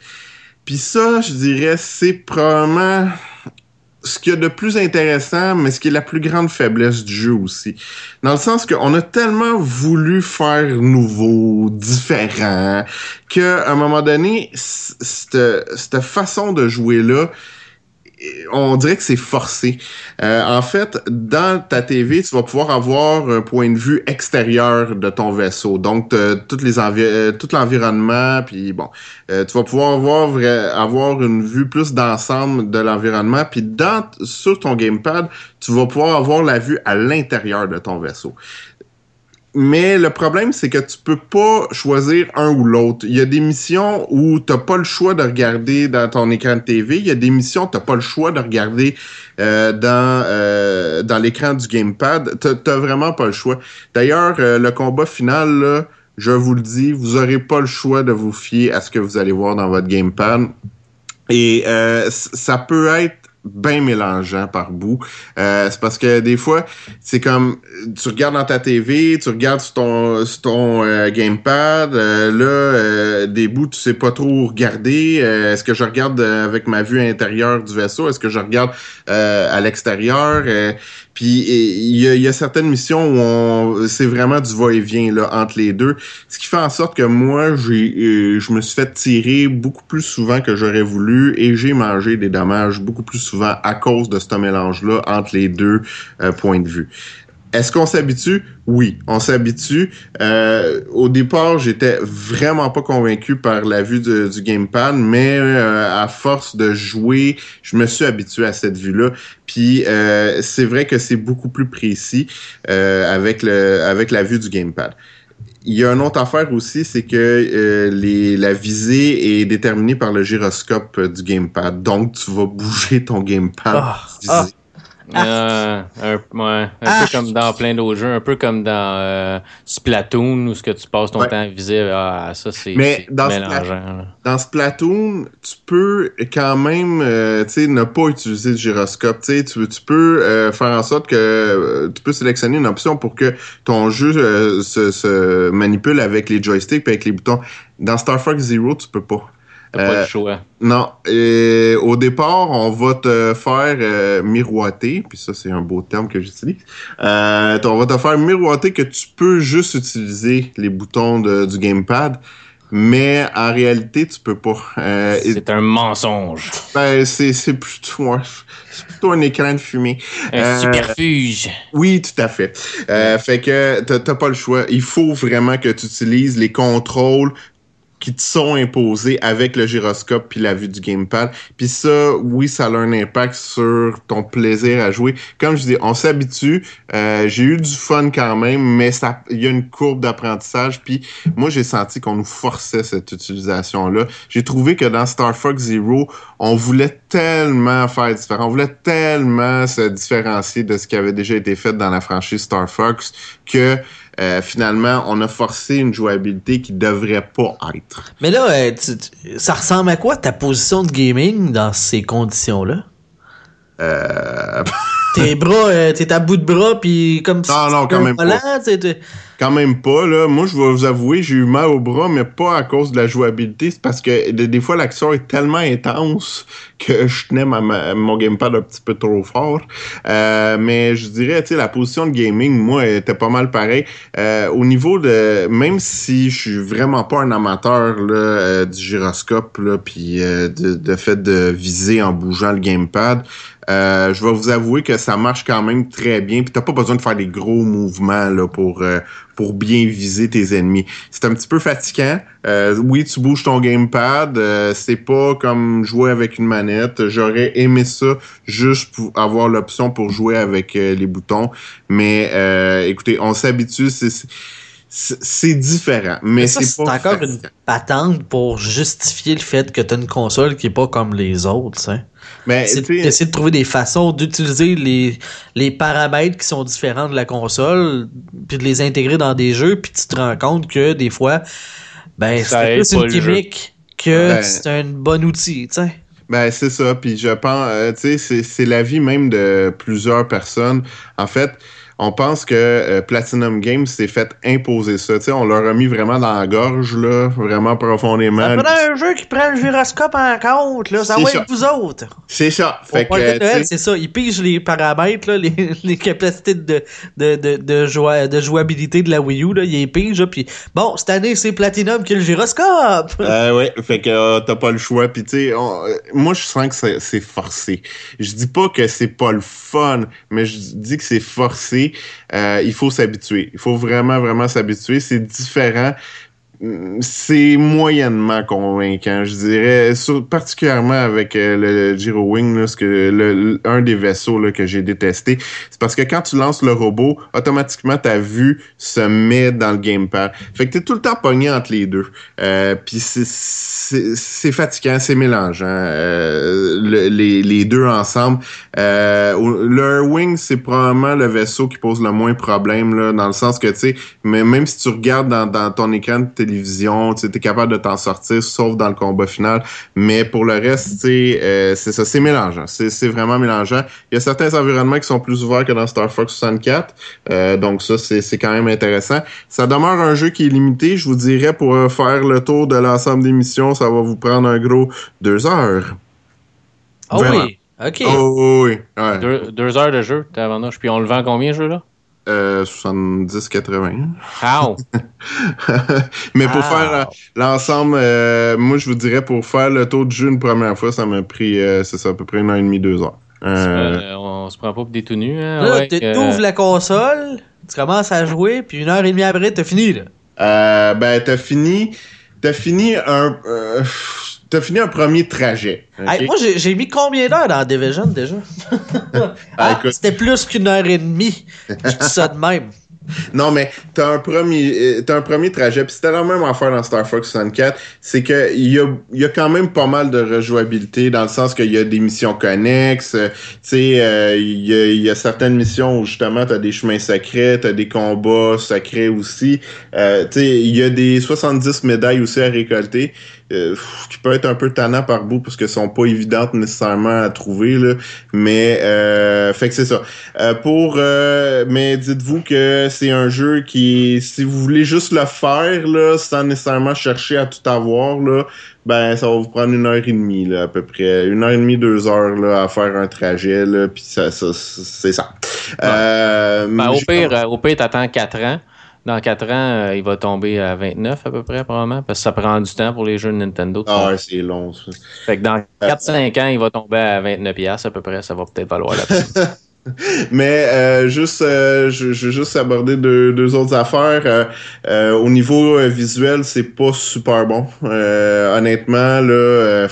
Puis ça, je dirais, c'est probablement ce qu'il y a de plus intéressant, mais ce qui est la plus grande faiblesse du jeu aussi. Dans le sens qu'on a tellement voulu faire nouveau, différent, qu'à un moment donné, cette, façon de jouer-là, on dirait que c'est forcé. Euh, en fait, dans ta TV, tu vas pouvoir avoir un point de vue extérieur de ton vaisseau. Donc, toutes les euh, tout l'environnement, puis bon, euh, tu vas pouvoir avoir, avoir une vue plus d'ensemble de l'environnement. Puis dans sur ton gamepad, tu vas pouvoir avoir la vue à l'intérieur de ton vaisseau. Mais le problème, c'est que tu peux pas choisir un ou l'autre. Il y a des missions où tu n'as pas le choix de regarder dans ton écran de TV. Il y a des missions où tu n'as pas le choix de regarder euh, dans, euh, dans l'écran du gamepad. Tu n'as vraiment pas le choix. D'ailleurs, euh, le combat final, je vous le dis, vous n'aurez pas le choix de vous fier à ce que vous allez voir dans votre gamepad. Et ça peut être bien mélangeant par bout. Euh, c'est parce que des fois, c'est comme tu regardes dans ta TV, tu regardes sur ton, sur ton euh, gamepad, euh, là, des bouts, tu sais pas trop regarder. Est-ce que je regarde avec ma vue intérieure du vaisseau? Est-ce que je regarde à l'extérieur? Puis il y, a, certaines missions où c'est vraiment du va-et-vient là entre les deux, ce qui fait en sorte que moi euh, je me suis fait tirer beaucoup plus souvent que j'aurais voulu et j'ai mangé des dommages beaucoup plus souvent à cause de ce mélange là entre les deux euh, points de vue. Est-ce qu'on s'habitue? Oui, on s'habitue. Euh, au départ, j'étais vraiment pas convaincu par la vue du gamepad, mais euh, à force de jouer, je me suis habitué à cette vue-là. Puis euh, c'est vrai que c'est beaucoup plus précis avec le avec la vue du gamepad. Il y a une autre affaire aussi, c'est que les, la visée est déterminée par le gyroscope du gamepad. Donc, tu vas bouger ton gamepad. Ah, ah. Euh, un, ouais, un peu comme dans plein d'autres jeux, un peu comme dans euh, Splatoon où ce que tu passes ton temps à viser. Ah, ça, c'est mélangeant. dans Splatoon, tu peux quand même euh, ne pas utiliser le gyroscope. Tu, tu peux euh, faire en sorte que tu peux sélectionner une option pour que ton jeu se, se, manipule avec les joysticks et avec les boutons. Dans Star Fox Zero, tu peux pas. T'as pas le euh, choix. Non. Et au départ, on va te faire euh, miroiter, puis ça, c'est un beau terme que j'utilise. Euh, on va te faire miroiter que tu peux juste utiliser les boutons du gamepad. Mais en réalité, tu peux pas. c'est un mensonge. Ben, c'est, c'est plutôt, un écran de fumée. Un superfuge. Oui, tout à fait. fait que t'as, t'as pas le choix. Il faut vraiment que tu utilises les contrôles qui te sont imposés avec le gyroscope puis la vue du gamepad. Puis ça, oui, ça a un impact sur ton plaisir à jouer. Comme je dis, on s'habitue. Euh, j'ai eu du fun quand même, mais ça, il y a une courbe d'apprentissage. Puis moi, j'ai senti qu'on nous forçait cette utilisation-là. J'ai trouvé que dans Star Fox Zero, on voulait tellement faire différent, on voulait tellement se différencier de ce qui avait déjà été fait dans la franchise Star Fox que euh, finalement, on a forcé une jouabilité qui devrait pas être. Mais là, euh, ça ressemble à quoi ta position de gaming dans ces conditions-là? Euh... tes bras, euh, t'es à bout de bras, puis comme non, non, quand même pas. Quand même pas, là. Moi, je vais vous avouer, j'ai eu mal au bras, mais pas à cause de la jouabilité. C'est parce que des fois, l'action est tellement intense que je tenais ma, mon gamepad un petit peu trop fort. Euh, mais je dirais, tu sais, la position de gaming, moi, était pas mal pareil. Euh, au niveau de... Même si je suis vraiment pas un amateur là, euh, du gyroscope, là, puis de, de fait de viser en bougeant le gamepad, euh, je vais vous avouer que ça marche quand même très bien. Puis t'as pas besoin de faire des gros mouvements là, pour, euh, pour bien viser tes ennemis. C'est un petit peu fatigant. Euh, oui, tu bouges ton gamepad. c'est pas comme jouer avec une manette. J'aurais aimé ça juste pour avoir l'option pour jouer avec les boutons. Mais écoutez, on s'habitue. C'est c'est différent, mais, c'est pas. encore une patente pour justifier le fait que tu as une console qui est pas comme les autres, hein. Mais c'est d'essayer de trouver des façons d'utiliser les, les paramètres qui sont différents de la console, puis de les intégrer dans des jeux, puis tu te rends compte que des fois, ben c'est plus une gimmick que ben c'est un bon outil, tu sais. Ben c'est ça, puis je pense, euh, tu sais, c'est la vie même de plusieurs personnes. En fait, on pense que euh, Platinum Games s'est fait imposer ça. sais, on leur a mis vraiment dans la gorge, là, vraiment profondément. Ça prend un jeu qui prend le gyroscope en compte, là. Ça va être vous autres. C'est ça. Fait que, c'est ça. Ils pigent les paramètres, là, les, les capacités de, de, de, de, joie, de jouabilité de la Wii U, là. Ils pigent, puis bon, cette année, c'est Platinum qui a le gyroscope. Euh, ouais, fait que euh, t'as pas le choix. Puis tu sais, moi, je sens que c'est forcé. Je dis pas que c'est pas le fun, mais je dis que c'est forcé. Euh, il faut s'habituer. Il faut vraiment, vraiment s'habituer. C'est différent c'est moyennement convaincant, je dirais, particulièrement avec euh, le Giro Wing, là, que le, un des vaisseaux là, que j'ai détesté, c'est parce que quand tu lances le robot, automatiquement ta vue se met dans le gamepad. Fait que t'es tout le temps pogné entre les deux. Euh, Puis c'est fatigant, c'est mélangeant, euh, les, les, deux ensemble. Euh, le Wing, c'est probablement le vaisseau qui pose le moins de problème, là, dans le sens que, tu sais, même si tu regardes dans, dans ton écran télévision, tu es capable de t'en sortir, sauf dans le combat final. Mais pour le reste, euh, c'est ça, c'est mélangeant. C'est vraiment mélangeant. Il y a certains environnements qui sont plus ouverts que dans Star Fox 64. Euh, donc ça, c'est quand même intéressant. Ça demeure un jeu qui est limité. Je vous dirais, pour faire le tour de l'ensemble des missions, ça va vous prendre un gros deux heures. Oh oui, OK. Oh oui, deux, heures de jeu, Puis on le vend combien, ce jeu-là? 70-80. How? Mais pour faire euh, l'ensemble, euh, moi je vous dirais pour faire le tour de jeu une première fois, ça m'a pris euh, c'est ça, à peu près une heure et demie, deux heures. on se prend pas pour des tout nus. Hein? Là, tu ouvres la console, tu commences à jouer, puis une heure et demie après, t'as fini là. ben t'as fini. T'as fini un t'as fini un premier trajet. moi, j'ai mis combien d'heures dans Division déjà? ah, c'était plus qu'une heure et demie. Je dis ça de même. Non, mais t'as un premier, euh, t'as un premier trajet, puis c'était la même affaire dans Star Fox 64, c'est que il y a, y a quand même pas mal de rejouabilité dans le sens qu'il y a des missions connexes, euh, tu sais, euh, il y, a, y, a, certaines missions où justement t'as des chemins secrets, t'as des combats secrets aussi, euh, tu sais, il y a des 70 médailles aussi à récolter. Qui peut être un peu tannant par bout parce qu'elles sont pas évidentes nécessairement à trouver là mais euh, fait que c'est ça pour mais dites-vous que c'est un jeu qui, si vous voulez juste le faire, là, sans nécessairement chercher à tout avoir, là, ben, ça va vous prendre une heure et demie, là, à peu près. Une heure et demie, deux heures, là, à faire un trajet, là, puis ça, ça c'est ça. Euh, ben, au pire, au pire, t'attends quatre ans. Dans 4 ans, euh, il va tomber à 29 à peu près, probablement, parce que ça prend du temps pour les jeux de Nintendo. Ah, c'est long, ça. Fait que dans 4-5 ans, il va tomber à 29$ à peu près. Ça va peut-être valoir la peine. Mais euh, juste, euh, je, je, veux juste aborder deux, deux autres affaires. Euh, euh au niveau euh, visuel, c'est pas super bon. honnêtement, là,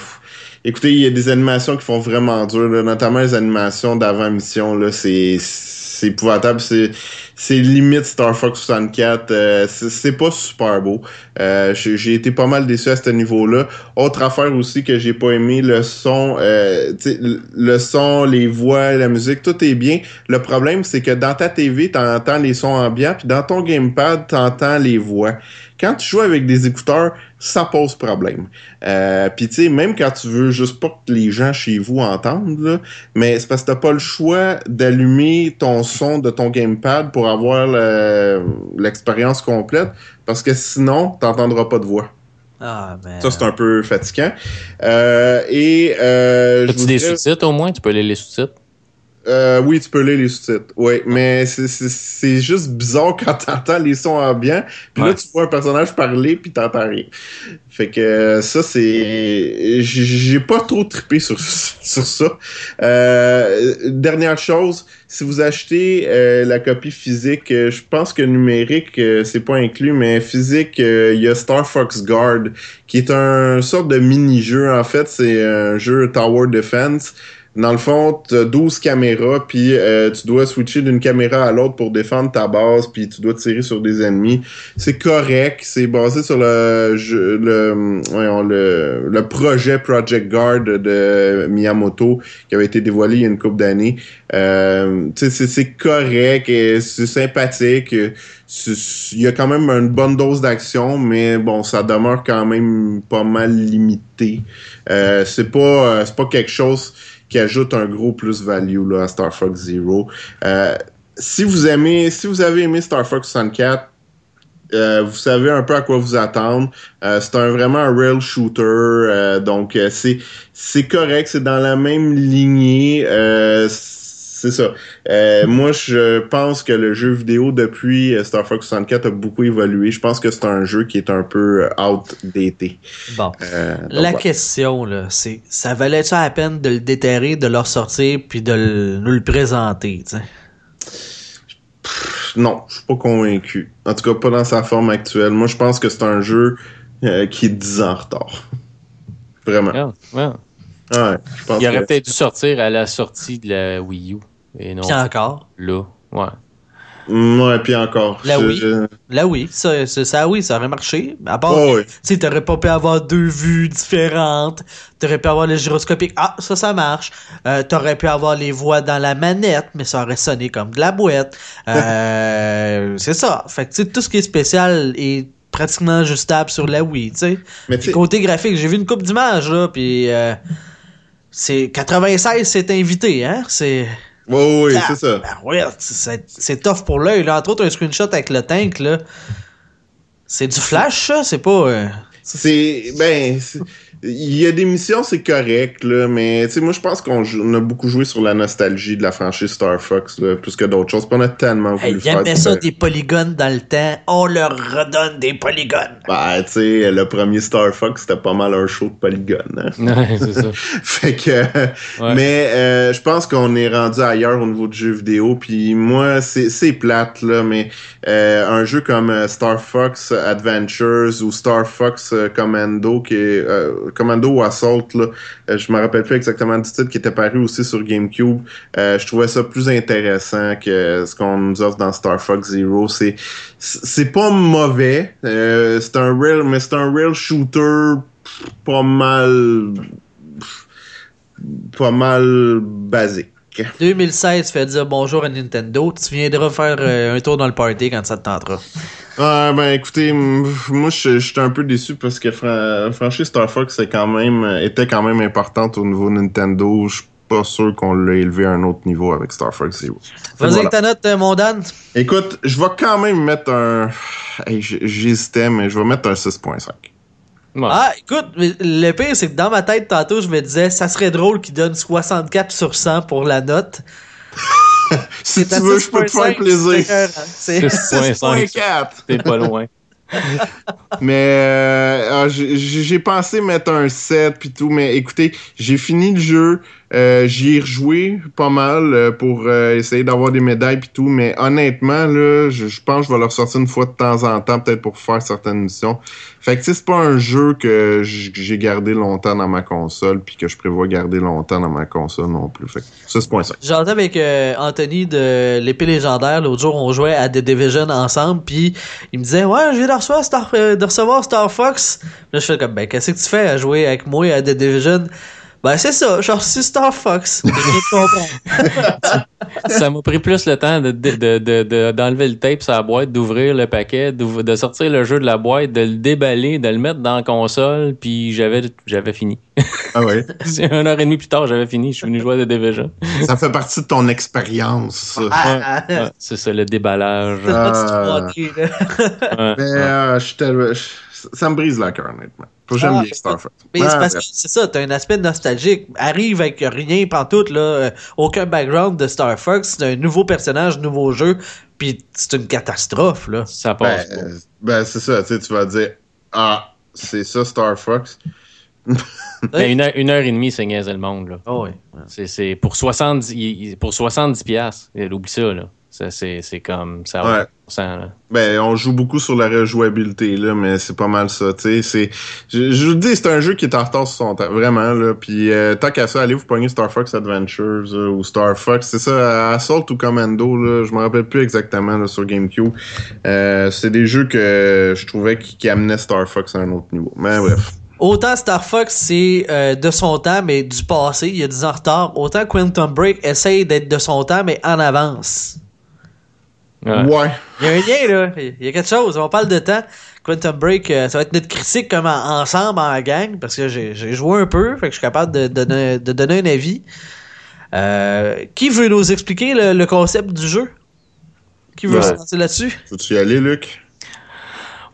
écoutez, il y a des animations qui font vraiment dur, là, notamment les animations d'avant-mission. Là, c'est c'est épouvantable. C'est c'est limite Star Fox 64. Euh, c'est pas super beau. Euh, j'ai été pas mal déçu à ce niveau-là. Autre affaire aussi que j'ai pas aimé, le son, euh, le son, les voix, la musique, tout est bien. Le problème, c'est que dans ta TV, t'entends les sons ambiants, puis dans ton gamepad, t'entends les voix. Quand tu joues avec des écouteurs, ça pose problème. Euh, Puis tu sais, même quand tu veux juste pas que les gens chez vous entendent, là, mais c'est parce que t'as pas le choix d'allumer ton son de ton gamepad pour avoir l'expérience complète, parce que sinon, t'entendras pas de voix. Ah, Ça, c'est un peu fatigant. Euh, et euh, As-tu des sous-titres au moins? Tu peux aller les sous-titres? Euh, oui, tu peux lire les sous-titres. Oui, mais c'est juste bizarre quand t'entends les sons ambiants. Puis là, tu vois un personnage parler, puis t'entends rien. Fait que ça, c'est... J'ai pas trop trippé sur, sur ça. Euh, dernière chose, si vous achetez euh, la copie physique, euh, je pense que numérique, c'est pas inclus, mais physique, il y a Star Fox Guard, qui est un sorte de mini-jeu. En fait, c'est un jeu Tower Defense. Dans le fond, tu as 12 caméras, puis euh, tu dois switcher d'une caméra à l'autre pour défendre ta base, puis tu dois tirer sur des ennemis. C'est correct, c'est basé sur le, le, le, le, projet Project Guard de Miyamoto qui avait été dévoilé il y a une couple d'années. Euh, c'est correct, c'est sympathique. Il y a quand même une bonne dose d'action, mais bon, ça demeure quand même pas mal limité. Euh, c'est pas, euh, pas quelque chose qui ajoute un gros plus-value à Star Fox Zero. Euh, si vous aimez, si vous avez aimé Star Fox 64, euh, vous savez un peu à quoi vous attendre. Euh, c'est un vraiment un real shooter, euh, donc euh, c'est c'est correct, c'est dans la même lignée. Euh, c'est ça. Euh, moi, je pense que le jeu vidéo depuis Star Fox 64 a beaucoup évolué. Je pense que c'est un jeu qui est un peu outdated. Bon. Euh, donc, La question, là, c'est ça valait-tu la peine de le déterrer, de le ressortir, puis de le- nous le présenter, tu sais? Non, je suis pas convaincu. En tout cas, pas dans sa forme actuelle. Moi, je pense que c'est un jeu euh, qui est 10 ans en retard. Vraiment. Yeah, yeah. Ouais, je pense Il aurait que- peut-être dû sortir à la sortie de la Wii U. Et non Puis encore. là. Ouais. Mm, Ouais, puis encore. La Wii. je- Là, oui, ça, ça, ça, oui, ça aurait marché. À part, ouais. tu sais, t'aurais pas pu avoir deux vues différentes. T'aurais pu avoir le gyroscopique. Ah, ça, ça marche. Euh, t'aurais pu avoir les voix dans la manette, mais ça aurait sonné comme de la boîte. Euh, c'est ça. Fait que, tu sais, tout ce qui est spécial est pratiquement ajustable sur la Wii, tu sais- côté graphique, j'ai vu une coupe d'images, là, puis euh, c'est 96, c'est invité, hein? C'est... Ouais, ouais, ouais, Ah, c'est ça. ben ouais, c'est c'est tough pour l'œil. là. Entre autres, un screenshot avec le tank, là. C'est du flash, ça? C'est pas. euh, C'est. Ben. Il y a des missions, c'est correct, là, mais tu sais, moi, je pense qu'on a beaucoup joué sur la nostalgie de la franchise Star Fox, là, plus que d'autres choses. Puis on a tellement voulu Hey, faire. Ça des polygones dans le temps. On leur redonne des polygones. Ben, tu sais, le premier Star Fox, c'était pas mal un show de polygone. Hein? Ouais, c'est ça. fait que. Ouais. Mais euh, je pense qu'on est rendu ailleurs au niveau du jeu vidéo. Puis moi, c'est c'est plate, là, mais euh, un jeu comme euh, Star Fox Adventures ou Star Fox euh, Commando, qui est, euh, Commando Assault, là, euh, je me rappelle plus exactement du titre qui était paru aussi sur GameCube. Euh, je trouvais ça plus intéressant que ce qu'on nous offre dans Star Fox Zero. C'est c'est pas mauvais. Euh, c'est un real, mais c'est un real shooter pas mal pas mal basique. 2016, fait dire bonjour à Nintendo. Tu viendras faire un tour dans le party quand ça te tentera. Ah ben écoutez, m- moi je j'étais un peu déçu parce que fran franchise Star Fox c'est quand même était quand même importante au niveau Nintendo. Je suis pas sûr qu'on l'a élevé à un autre niveau avec Star Fox Zero. Vas-y Voilà. ta note, euh, mon Dan. Écoute, je vais quand même mettre un. Hey, J'hésitais, mais je vais mettre un 6.5. Ouais. Ah, écoute, mais le pire, c'est que dans ma tête, tantôt, je me disais, ça serait drôle qu'il donne 64 sur 100 pour la note. Si tu veux, je peux te 6.5, faire plaisir. c'est écœurant. C'est- 6.5. 6.4. T'es pas loin. Mais euh, ah, j'ai j'ai pensé mettre un 7 puis tout, mais écoutez, j'ai fini le jeu, euh, j'y ai rejoué pas mal euh, pour euh, essayer d'avoir des médailles puis tout, mais honnêtement là, je, je pense que je vais le ressortir une fois de temps en temps, peut-être pour faire certaines missions. Fait que c'est pas un jeu que j'ai gardé longtemps dans ma console puis que je prévois garder longtemps dans ma console non plus. Fait que 6.5. J'entends avec euh, Anthony de l'épée légendaire. L'autre jour, on jouait à The Division ensemble, puis il me disait Ouais, je viens de recevoir Star, euh, de recevoir Star Fox. Là, je fais comme Ben, qu'est-ce que tu fais à jouer avec moi à The Division Ben, c'est ça, j'ai reçu Star Fox. Ça m'a pris plus le temps de, de, de, de- de- d'enlever le tape sur la boîte, d'ouvrir le paquet, de sortir le jeu de la boîte, de le déballer, de le mettre dans la console, puis j'avais, j'avais fini. Ah ouais? C'est une heure et demie plus tard, j'avais fini. Je suis venu jouer à The Division. Ça fait partie de ton expérience. ça. Ah, ah, Ouais, c'est ça, le déballage. Ah. 3D, là. Mais euh, je suis tellement- je- ça me brise la cœur, honnêtement. J'aime Ah, bien Star Fox. Mais c'est Ah, parce que c'est ça, t'as un aspect nostalgique. Arrive avec rien pantoute, là, euh, aucun background de Star Fox, c'est un nouveau personnage, nouveau jeu, puis c'est une catastrophe, là. Ça Ben, passe pas. euh, ben, c'est ça, tu sais, tu vas dire Ah, c'est ça Star Fox? Ben, une, heure, une heure et demie, c'est niaiser le monde. Là. Oh, oui. C'est, c'est pour 70 il- il- pour 70 piastres. Eh, Oublie ça, là. C'est, comme ça. Ouais. là. Ben, on joue beaucoup sur la rejouabilité, là, mais c'est pas mal ça, tu sais. c'est- Je, je vous dis, c'est un jeu qui est en retard sur son temps, vraiment, là. Puis, euh, tant qu'à ça, allez vous pogner Star Fox Adventures euh, ou Star Fox, c'est ça, Assault ou Commando, là, je me rappelle plus exactement, là, sur GameCube. Euh, c'est des jeux que je trouvais qui, qui amenaient Star Fox à un autre niveau. Mais bref. Autant Star Fox, c'est euh, de son temps, mais du passé, il y a 10 ans en retard. Autant Quantum Break essaye d'être de son temps, mais en avance. Ouais. Ouais. Il y a un lien, là. Il y a quelque chose. On parle de temps. Quantum Break, euh, ça va être notre critique comme en- ensemble, en gang, parce que j'ai j'ai joué un peu, fait que je suis capable de, donner- de donner un avis. Euh, qui veut nous expliquer le, le concept du jeu? Qui veut Ouais. se lancer là-dessus? Veux-tu y aller, Luc?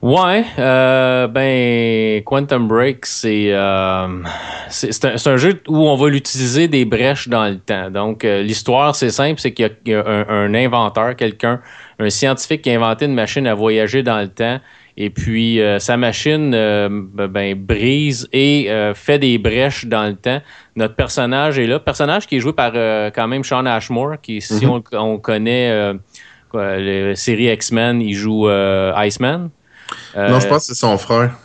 Ouais, euh, ben Quantum Break, c'est euh, c'est un, jeu où on va l'utiliser des brèches dans le temps. Donc euh, l'histoire, c'est simple, c'est qu'il y a, il y a un, un inventeur, quelqu'un, un scientifique qui a inventé une machine à voyager dans le temps. Et puis euh, sa machine euh, ben, brise et fait des brèches dans le temps. Notre personnage est là, personnage qui est joué par quand même Sean Ashmore, qui si Mhm. on, on connaît quoi, la série X-Men, il joue Iceman. Euh, Non, je pense que c'est son frère.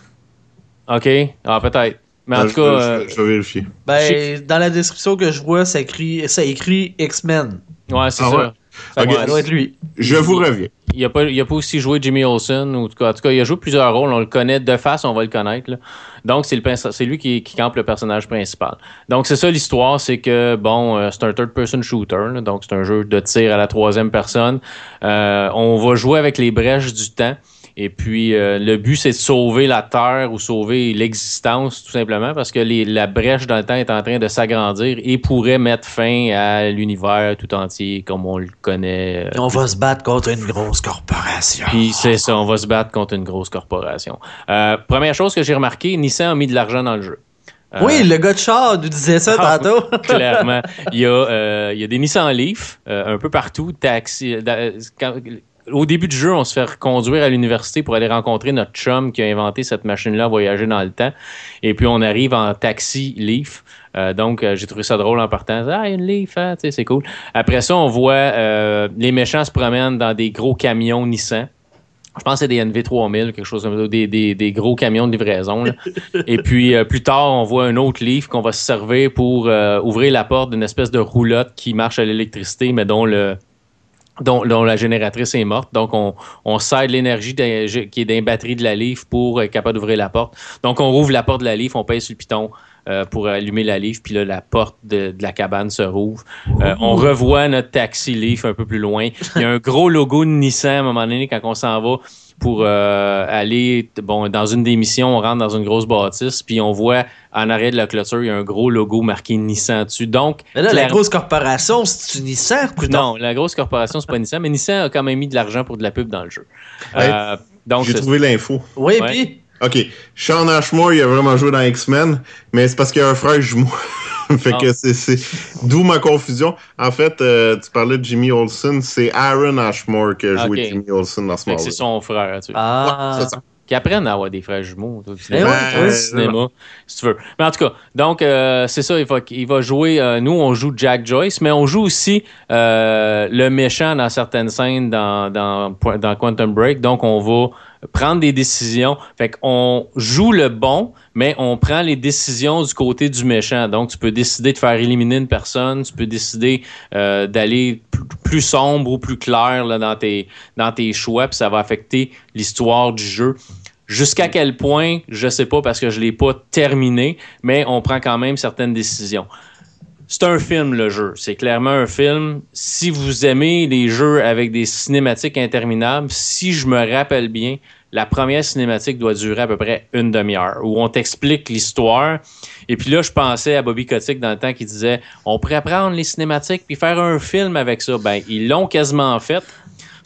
OK. Ah, peut-être. Mais en Ah, tout je, cas, je- euh, je vais vérifier. Ben, dans la description que je vois, ça écrit, ça écrit X-Men. ouais, c'est Ah ça. ouais? Ça doit Ça être- doit être lui. Je vous reviens. Il n'a pas, il a pas aussi joué Jimmy Olsen. Ou, en, tout cas, en tout cas, il a joué plusieurs rôles. On le connaît de face, on va le connaître. là. Donc, c'est, le, pers- c'est lui qui, qui campe le personnage principal. Donc, c'est ça l'histoire. C'est que, bon, euh, c'est un third-person shooter. là. donc, c'est un jeu de tir à la troisième personne. Euh, on va jouer avec les brèches du temps. Et puis, euh, le but, c'est de sauver la Terre ou sauver l'existence, tout simplement, parce que les- la brèche dans le temps est en train de s'agrandir et pourrait mettre fin à l'univers tout entier, comme on le connaît. euh, on va se battre contre une grosse corporation. puis c'est ça, on va se battre contre une grosse corporation. Euh, première chose que j'ai remarqué, Nissan a mis de l'argent dans le jeu. Euh, Oui, le gars de char nous disait ça Ah, tantôt. clairement. Il y, a, euh, il y a des Nissan Leaf euh, un peu partout. Taxi, da- quand- au début du jeu, on se fait conduire à l'université pour aller rencontrer notre chum qui a inventé cette machine-là à voyager dans le temps. Et puis on arrive en taxi Leaf. Euh, donc euh, j'ai trouvé ça drôle en partant. Ah, une Leaf, hein, c'est cool. Après ça, on voit euh, les méchants se promènent dans des gros camions Nissan. Je pense que c'est des NV3000, quelque chose comme ça, des, des, des gros camions de livraison. là. Et puis euh, plus tard, on voit un autre livre qu'on va se servir pour euh, ouvrir la porte d'une espèce de roulotte qui marche à l'électricité, mais dont le dont, dont la génératrice est morte. Donc, on, on l'énergie qui est dans les batteries de la livre pour être capable d'ouvrir la porte. Donc, on rouvre la porte de la livre, on pèse sur le piton euh, pour allumer la livre, puis là, la porte de, de la cabane se rouvre. Euh, on revoit notre taxi Leaf un peu plus loin. Il y a un gros logo de Nissan à un moment donné quand on s'en va pour euh, aller bon dans une des missions, on rentre dans une grosse bâtisse, puis on voit en arrière de la clôture, il y a un gros logo marqué Nissan dessus. Donc, Mais là, la grosse corporation, c'est une Nissan, coudonc. non, la grosse corporation, c'est pas Nissan, mais Nissan a quand même mis de l'argent pour de la pub dans le jeu. Euh, donc, J'ai trouvé l'info. Oui, Ouais. puis? OK. Sean Ashmore, il a vraiment joué dans X-Men, mais c'est parce qu'il y a un frère jumeau. fait Ah. que c'est, c'est... D'où ma confusion. En fait, euh, tu parlais de Jimmy Olsen, c'est Aaron Ashmore qui a joué. Jimmy Olsen dans que Smallville. c'est son frère. Tu sais. Ah. Ouais, c'est ça. Qui apprennent à avoir des frères jumeaux. toi, au cinéma, ouais, cinéma, si tu veux. Mais en tout cas, donc euh, c'est ça, il va, il va jouer. euh, nous, on joue Jack Joyce, mais on joue aussi euh, le méchant dans certaines scènes dans, dans, dans Quantum Break. Donc, on va prendre des décisions. Fait qu'on joue le bon, mais on prend les décisions du côté du méchant. Donc, tu peux décider de faire éliminer une personne, tu peux décider euh, d'aller plus sombre ou plus clair là, dans, tes, dans tes choix, puis ça va affecter l'histoire du jeu. Jusqu'à quel point, je sais pas parce que je l'ai pas terminé, mais on prend quand même certaines décisions. C'est un film, le jeu. C'est clairement un film. Si vous aimez les jeux avec des cinématiques interminables, si je me rappelle bien, la première cinématique doit durer à peu près une demi-heure, où on t'explique l'histoire. Et puis là, je pensais à Bobby Kotick dans le temps qui disait on pourrait prendre les cinématiques puis faire un film avec ça. Ben, ils l'ont quasiment fait.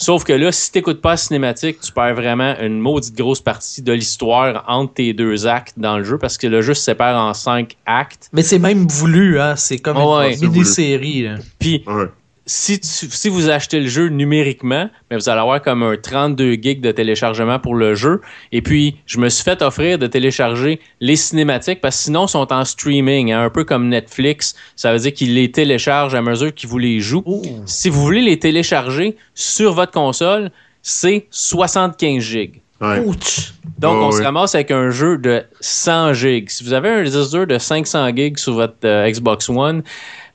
Sauf que là, si t'écoutes pas la cinématique, tu perds vraiment une maudite grosse partie de l'histoire entre tes deux actes dans le jeu parce que le jeu se sépare en cinq actes. Mais c'est même voulu, hein. C'est comme ouais, une mini-série. Puis Ouais. Si, tu- si vous achetez le jeu numériquement, vous allez avoir comme un 32 gigs de téléchargement pour le jeu. Et puis, je me suis fait offrir de télécharger les cinématiques parce que sinon, ils sont en streaming, hein, un peu comme Netflix. Ça veut dire qu'ils les téléchargent à mesure qu'ils vous les jouent. Ouh. Si vous voulez les télécharger sur votre console, c'est 75 gigs. Ouais. Ouch. Donc, Oh, on se ramasse avec un jeu de 100 gigs. Si vous avez un disque dur de 500 gigs sur votre euh, Xbox One,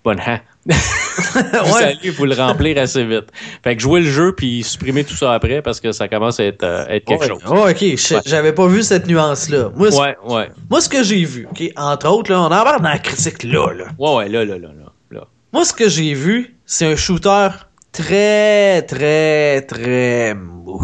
bonne hein? Vous Ouais. allez vous le remplir assez vite. Fait que jouez le jeu puis supprimez tout ça après parce que ça commence à être, euh, être quelque Ouais. chose. Oh, ok, Ouais. j'avais pas vu cette nuance-là. Moi, ce- Ouais, ouais. moi, ce que j'ai vu, entre autres, là, on embarque dans la critique là, là. Ouais, ouais, là, là, là. là. Moi, ce que j'ai vu, c'est un shooter très, très, très mou.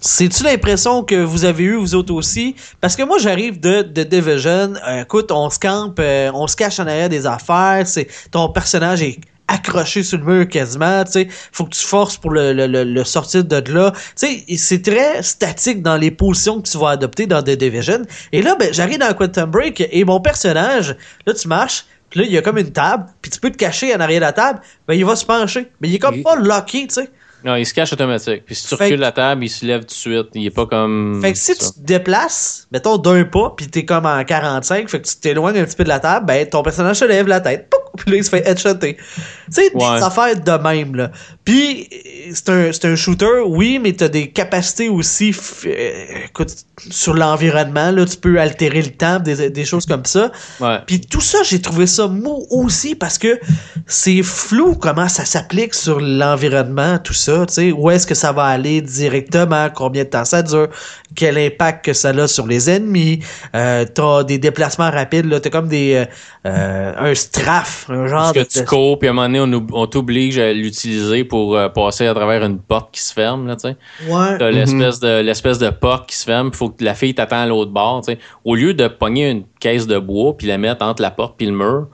C'est-tu l'impression que vous avez eu, vous autres aussi? Parce que moi, j'arrive de, de Division. Euh, écoute, on se campe, euh, on se cache en arrière des affaires. C'est, ton personnage est accroché sur le mur quasiment, tu sais, faut que tu forces pour le, le, le, le sortir de là. Tu sais, c'est très statique dans les positions que tu vas adopter dans The Division. Et là, ben, j'arrive dans Quantum Break et mon personnage, là, tu marches, puis là, il y a comme une table, puis tu peux te cacher en arrière de la table, ben, il va se pencher. Mais il est comme Oui. pas locké, tu sais. Non, il se cache automatique. Puis si tu Fait recules que- la table, il se lève tout de suite. Il est pas comme. Fait que si ça. tu te déplaces, mettons d'un pas, puis t'es comme en 45, fait que tu t'éloignes un petit peu de la table, ben ton personnage se lève la tête, pouc, puis là il se fait headshotter. Tu sais, Ouais. des affaires de même, là. Puis c'est un, un shooter, oui, mais t'as des capacités aussi, euh, écoute, sur l'environnement, là, tu peux altérer le temps, des, des choses comme ça. Ouais. Puis tout ça, j'ai trouvé ça mou aussi parce que c'est flou comment ça s'applique sur l'environnement, tout ça. Tu sais, où est-ce que ça va aller directement, combien de temps ça dure, quel impact que ça a sur les ennemis. Euh, t'as des déplacements rapides, là, t'as comme des euh, euh, un strafe, un genre Parce que de. tu cours, puis à un moment donné, on, t'oblige à l'utiliser pour euh, passer à travers une porte qui se ferme, là, tu sais. Ouais. T'as l'espèce de l'espèce de porte qui se ferme, il faut que la fille t'attend à l'autre bord, tu sais. Au lieu de pogner une caisse de bois puis la mettre entre la porte puis le mur,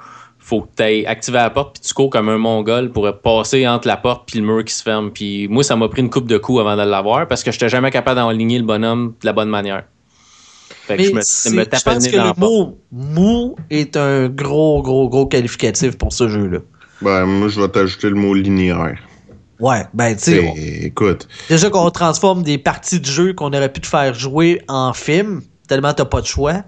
faut que tu activer la porte puis tu cours comme un mongol pour passer entre la porte puis le mur qui se ferme. Puis moi, ça m'a pris une coupe de coups avant de l'avoir parce que j'étais jamais capable d'enligner le bonhomme de la bonne manière. Fait que Mais je me, c'est- me je pense que le mot mou est un gros, gros, gros qualificatif pour ce jeu-là. Ben, moi, je vais t'ajouter le mot linéaire. Ouais, ben tu sais, Écoute, Déjà qu'on transforme des parties de jeu qu'on aurait pu te faire jouer en film, tellement t'as pas de choix.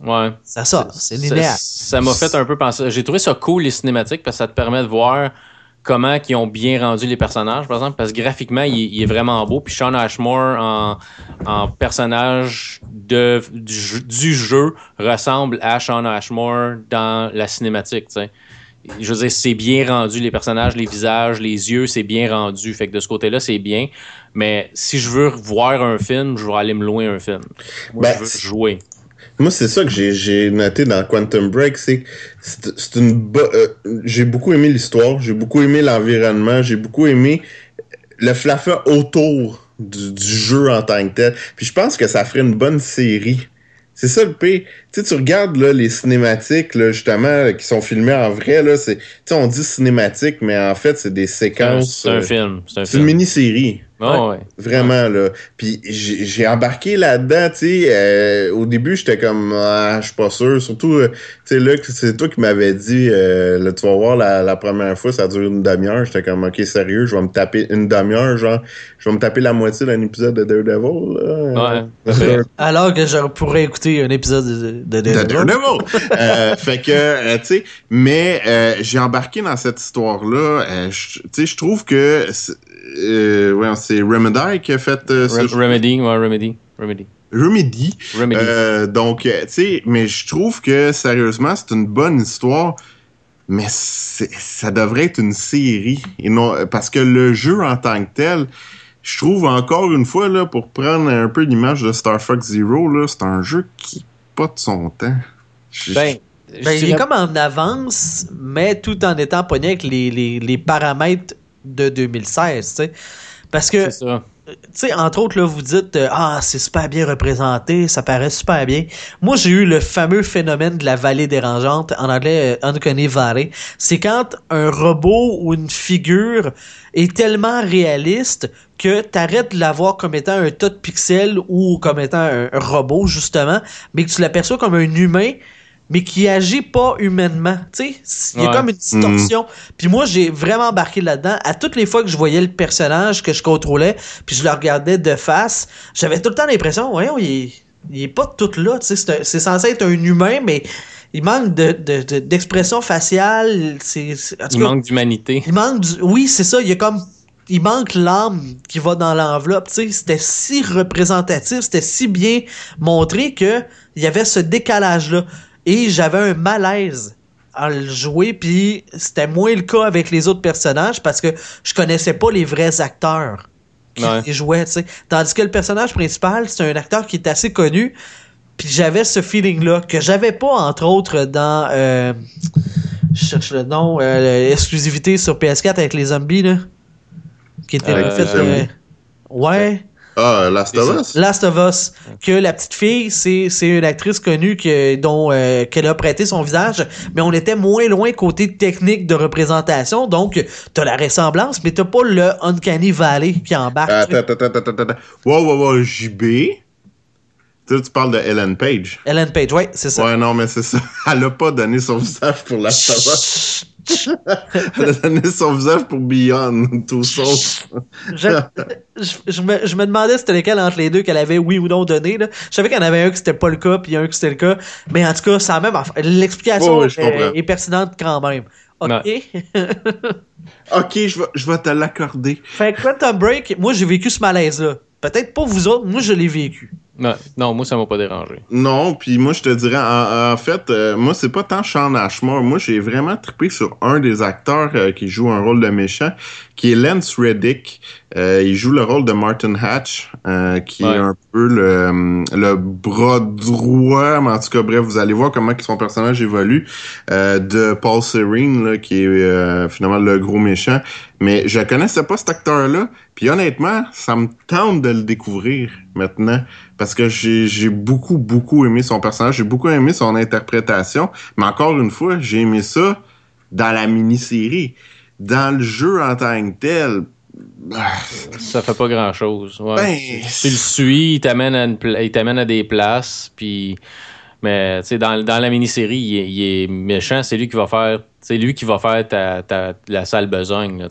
Ouais. Ça sort, c'est linéaire. Ça m'a fait un peu penser. J'ai trouvé ça cool, les cinématiques, parce que ça te permet de voir comment ils ont bien rendu les personnages, par exemple, parce que graphiquement, il, est- il est vraiment beau. Puis Sean Ashmore, en, en personnage de, du, jeu- du jeu, ressemble à Sean Ashmore dans la cinématique, tu sais. Je veux dire, c'est bien rendu, les personnages, les visages, les yeux, c'est bien rendu. Fait que de ce côté-là, c'est bien. Mais si je veux voir un film, je vais aller me louer un film. Moi, Ben, je veux jouer. Moi, c'est ça que j'ai- noté dans Quantum Break, c'est c'est une euh, j'ai beaucoup aimé l'histoire, j'ai beaucoup aimé l'environnement, j'ai beaucoup aimé le flaffa autour du, du jeu en tant que tel. Puis je pense que ça ferait une bonne série. C'est ça le P. Tu sais, tu regardes là, les cinématiques, là, justement, là, qui sont filmées en vrai, là, c'est. Tu sais, on dit cinématique, mais en fait, c'est des un, séquences. c'est un euh, film. C'est un c'est une mini-série. Ouais. Vraiment, là. Puis j'ai embarqué là-dedans, tu sais. euh, au début, j'étais comme, ah, je suis pas sûr. Surtout, euh, tu sais, là, que c'est toi qui m'avais dit, euh, là, tu vas voir, la, la première fois, ça dure une demi-heure. J'étais comme, ok, sérieux, je vais me taper une demi-heure, genre, je vais me taper la moitié d'un épisode de Daredevil, là. Ouais. Euh, Alors que je pourrais écouter un épisode de, de, de Daredevil. Euh, fait que, euh, tu sais, mais euh, j'ai embarqué dans cette histoire-là. euh, je- tu sais, je trouve que c'est euh, ouais, c'est Remedy qui a fait euh, ce. Remedy, ouais, Remedy. Remedy. Remedy. Remedy. Euh, donc, euh, tu sais, mais je trouve que sérieusement, c'est une bonne histoire, mais ça devrait être une série. Et non, parce que le jeu en tant que tel, je trouve encore une fois, là, pour prendre un peu l'image de Star Fox Zero, là, c'est un jeu qui pas de son temps. Je- ben, je Ben, il est comme en avance, mais tout en étant pogné avec les, les, les paramètres de 2016, tu sais. Parce que, c'est ça. tu sais, entre autres, là, vous dites, euh, ah, c'est super bien représenté, ça paraît super bien. Moi, j'ai eu le fameux phénomène de la vallée dérangeante, en anglais, euh, Uncanny Valley. C'est quand un robot ou une figure est tellement réaliste que t'arrêtes de la voir comme étant un tas de pixels ou comme étant un, robot, justement, mais que tu l'aperçois comme un humain, mais qui agit pas humainement. Tu sais, il y a Ouais. comme une distorsion. Puis moi, j'ai vraiment embarqué là-dedans. À toutes les fois que je voyais le personnage que je contrôlais, puis je le regardais de face, j'avais tout le temps l'impression, voyons, il est, il est pas tout là. Tu sais, c'est censé être un humain, mais il manque de, de- de- d'expression faciale. Il cas, manque d'humanité. il manque du... Oui, c'est ça. Il y a comme... Il manque l'âme qui va dans l'enveloppe. Tu sais, c'était si représentatif, c'était si bien montré que il y avait ce décalage-là. Et j'avais un malaise à le jouer, puis c'était moins le cas avec les autres personnages parce que je connaissais pas les vrais acteurs qui Ouais. jouaient, tu sais. Tandis que le personnage principal, c'est un acteur qui est assez connu, puis j'avais ce feeling-là que j'avais pas, entre autres, dans... euh, je cherche le nom, euh, l'exclusivité sur PS4 avec les zombies, là. Qui était fait... les zombies. euh, ouais. Ah, Last of. Us? Last of Us, que la petite fille, c'est c'est une actrice connue que, dont euh, qu'elle a prêté son visage, mais on était moins loin côté technique de représentation, donc t'as la ressemblance, mais t'as pas le Uncanny Valley qui embarque. Attends, attends, attends, attends. Wow, wow, wow, JB. Tu sais, tu parles de Ellen Page. Ellen Page, ouais, c'est ça. Ouais, non, mais c'est ça. Elle a pas donné son visage pour Last of Us. Elle a donné son visage pour Beyond, tout Souls. je, je, je me, je me demandais c'était lequel entre les deux qu'elle avait oui ou non donné. Là. Je savais qu'il y en avait un qui c'était pas le cas, puis un qui c'était le cas. Mais en tout cas, la même. L'explication est pertinente quand même. OK? Ok, je vais, je vais te l'accorder. fait que Quantum Break, moi j'ai vécu ce malaise-là. Peut-être pas vous autres, moi je l'ai vécu. Non, non, moi, ça m'a pas dérangé. Non, puis moi, je te dirais, en, en fait, euh, moi, c'est pas tant Sean Ashmore. Moi, j'ai vraiment trippé sur un des acteurs euh, qui joue un rôle de méchant, qui est Lance Reddick. Euh, il joue le rôle de Martin Hatch, euh, qui Ouais. est un peu le, le bras droit, mais en tout cas, bref, vous allez voir comment son personnage évolue, euh, de Paul Serene, là, qui est euh, finalement le gros méchant. Mais je connaissais pas cet acteur-là, puis honnêtement, ça me tente de le découvrir maintenant parce que j'ai beaucoup, beaucoup aimé son personnage, j'ai beaucoup aimé son interprétation, mais encore une fois, j'ai aimé ça dans la mini-série. Dans le jeu en tant que tel, ah, Ça fait pas grand chose. Ouais. ben, tu le suis, il t'amène à, une pla- il t'amène à des places, puis. Mais dans, dans la mini-série, il, est- il est méchant, c'est lui qui va faire. C'est lui qui va faire ta, ta- la sale besogne, là,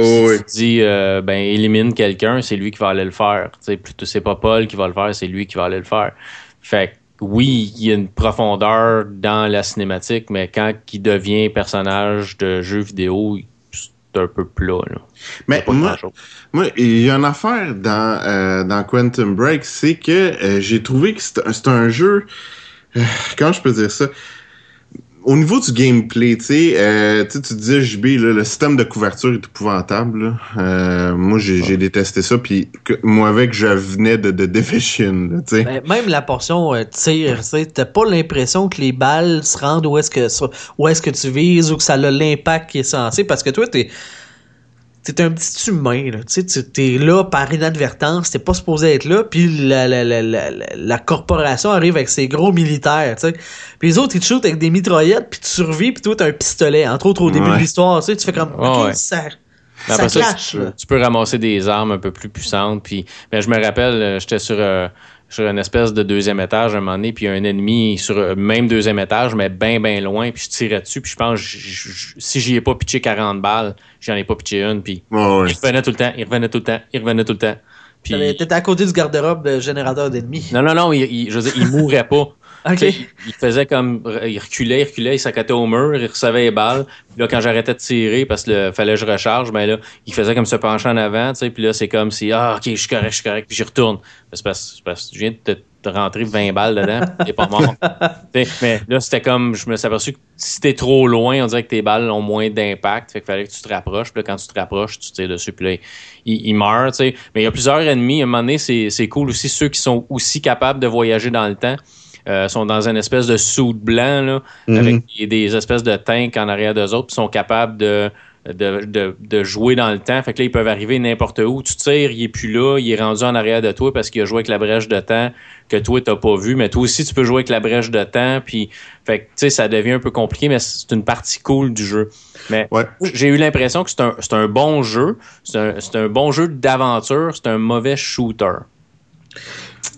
si tu dis euh, ben élimine quelqu'un, c'est lui qui va aller le faire. Plutôt c'est pas Paul qui va le faire, c'est lui qui va aller le faire. Fait que oui, il y a une profondeur dans la cinématique, mais quand il devient personnage de jeu vidéo, c'est un peu plat. Là. Mais moi, il y a une affaire dans, euh, dans Quantum Break, c'est que euh, j'ai trouvé que c'est un- c'est un jeu. euh, comment je peux dire ça? Au niveau du gameplay, tu sais, euh, tu sais, tu disais, JB, là, le système de couverture est épouvantable. Euh, moi, j'ai détesté ça. Puis que- moi, avec, je venais de, de Division, là, tu sais. Ben, même la portion euh, tir, tu sais, t'as pas l'impression que les balles se rendent où est-ce que où est-ce que tu vises ou que ça a l'impact qui est censé parce que toi t'es t'es un petit humain là, tu sais, tu- t'es là par inadvertance, t'es pas supposé être là, puis la, la, la, la, corporation arrive avec ses gros militaires, tu sais, puis les autres ils te shootent avec des mitraillettes, puis tu survis, puis toi t'as un pistolet, entre autres au début de l'histoire, tu sais, tu fais comme ok, ça ça tu, peux ramasser des armes un peu plus puissantes. Puis, mais je me rappelle, euh, j'étais sur, euh, sur une espèce de deuxième étage à un moment donné, puis il y a un ennemi sur le même deuxième étage, mais bien, bien loin, puis je tirais dessus, puis je pense, j- j- si j'y ai pas pitché 40 balles, j'en ai pas pitché une, puis il revenait tout le temps, il revenait tout le temps, il revenait tout le temps. Puis, T'étais à côté du garde-robe de générateur d'ennemis. non, non, non, il, il- je veux dire, il mourait pas. Ok. Tu sais, Il, faisait comme. Il reculait, il reculait, il s'accotait au mur, il recevait les balles. Puis là, quand j'arrêtais de tirer parce qu'il fallait que je recharge, ben là, il faisait comme se pencher en avant, tu sais. Puis là, c'est comme si, ah, ok, je suis correct, je suis correct, puis j'y retourne. C'est parce, c'est parce que tu viens de te, rentrer 20 balles dedans, t'es pas mort. Mais là, c'était comme, je me suis aperçu que si t'es trop loin, on dirait que tes balles ont moins d'impact. Fait qu'il fallait que tu te rapproches. Puis là, quand tu te rapproches, tu tires dessus. Puis là, il, il meurt, tu sais. Mais il y a plusieurs ennemis. À un moment donné, c'est cool aussi. Ceux qui sont aussi capables de voyager dans le temps euh, sont dans une espèce de soude blanc, là, Mhm. avec des, des espèces de tanks en arrière d'eux autres, puis sont capables de, de, de, de jouer dans le temps. Fait que là, ils peuvent arriver n'importe où. Tu tires, il est plus là, il est rendu en arrière de toi parce qu'il a joué avec la brèche de temps que toi, t'as pas vu. Mais toi aussi, tu peux jouer avec la brèche de temps. Puis, fait que, tu sais, ça devient un peu compliqué, mais c'est une partie cool du jeu. Mais Ouais. j'ai eu l'impression que c'est un, un bon jeu. C'est un, c'est un bon jeu d'aventure. C'est un mauvais shooter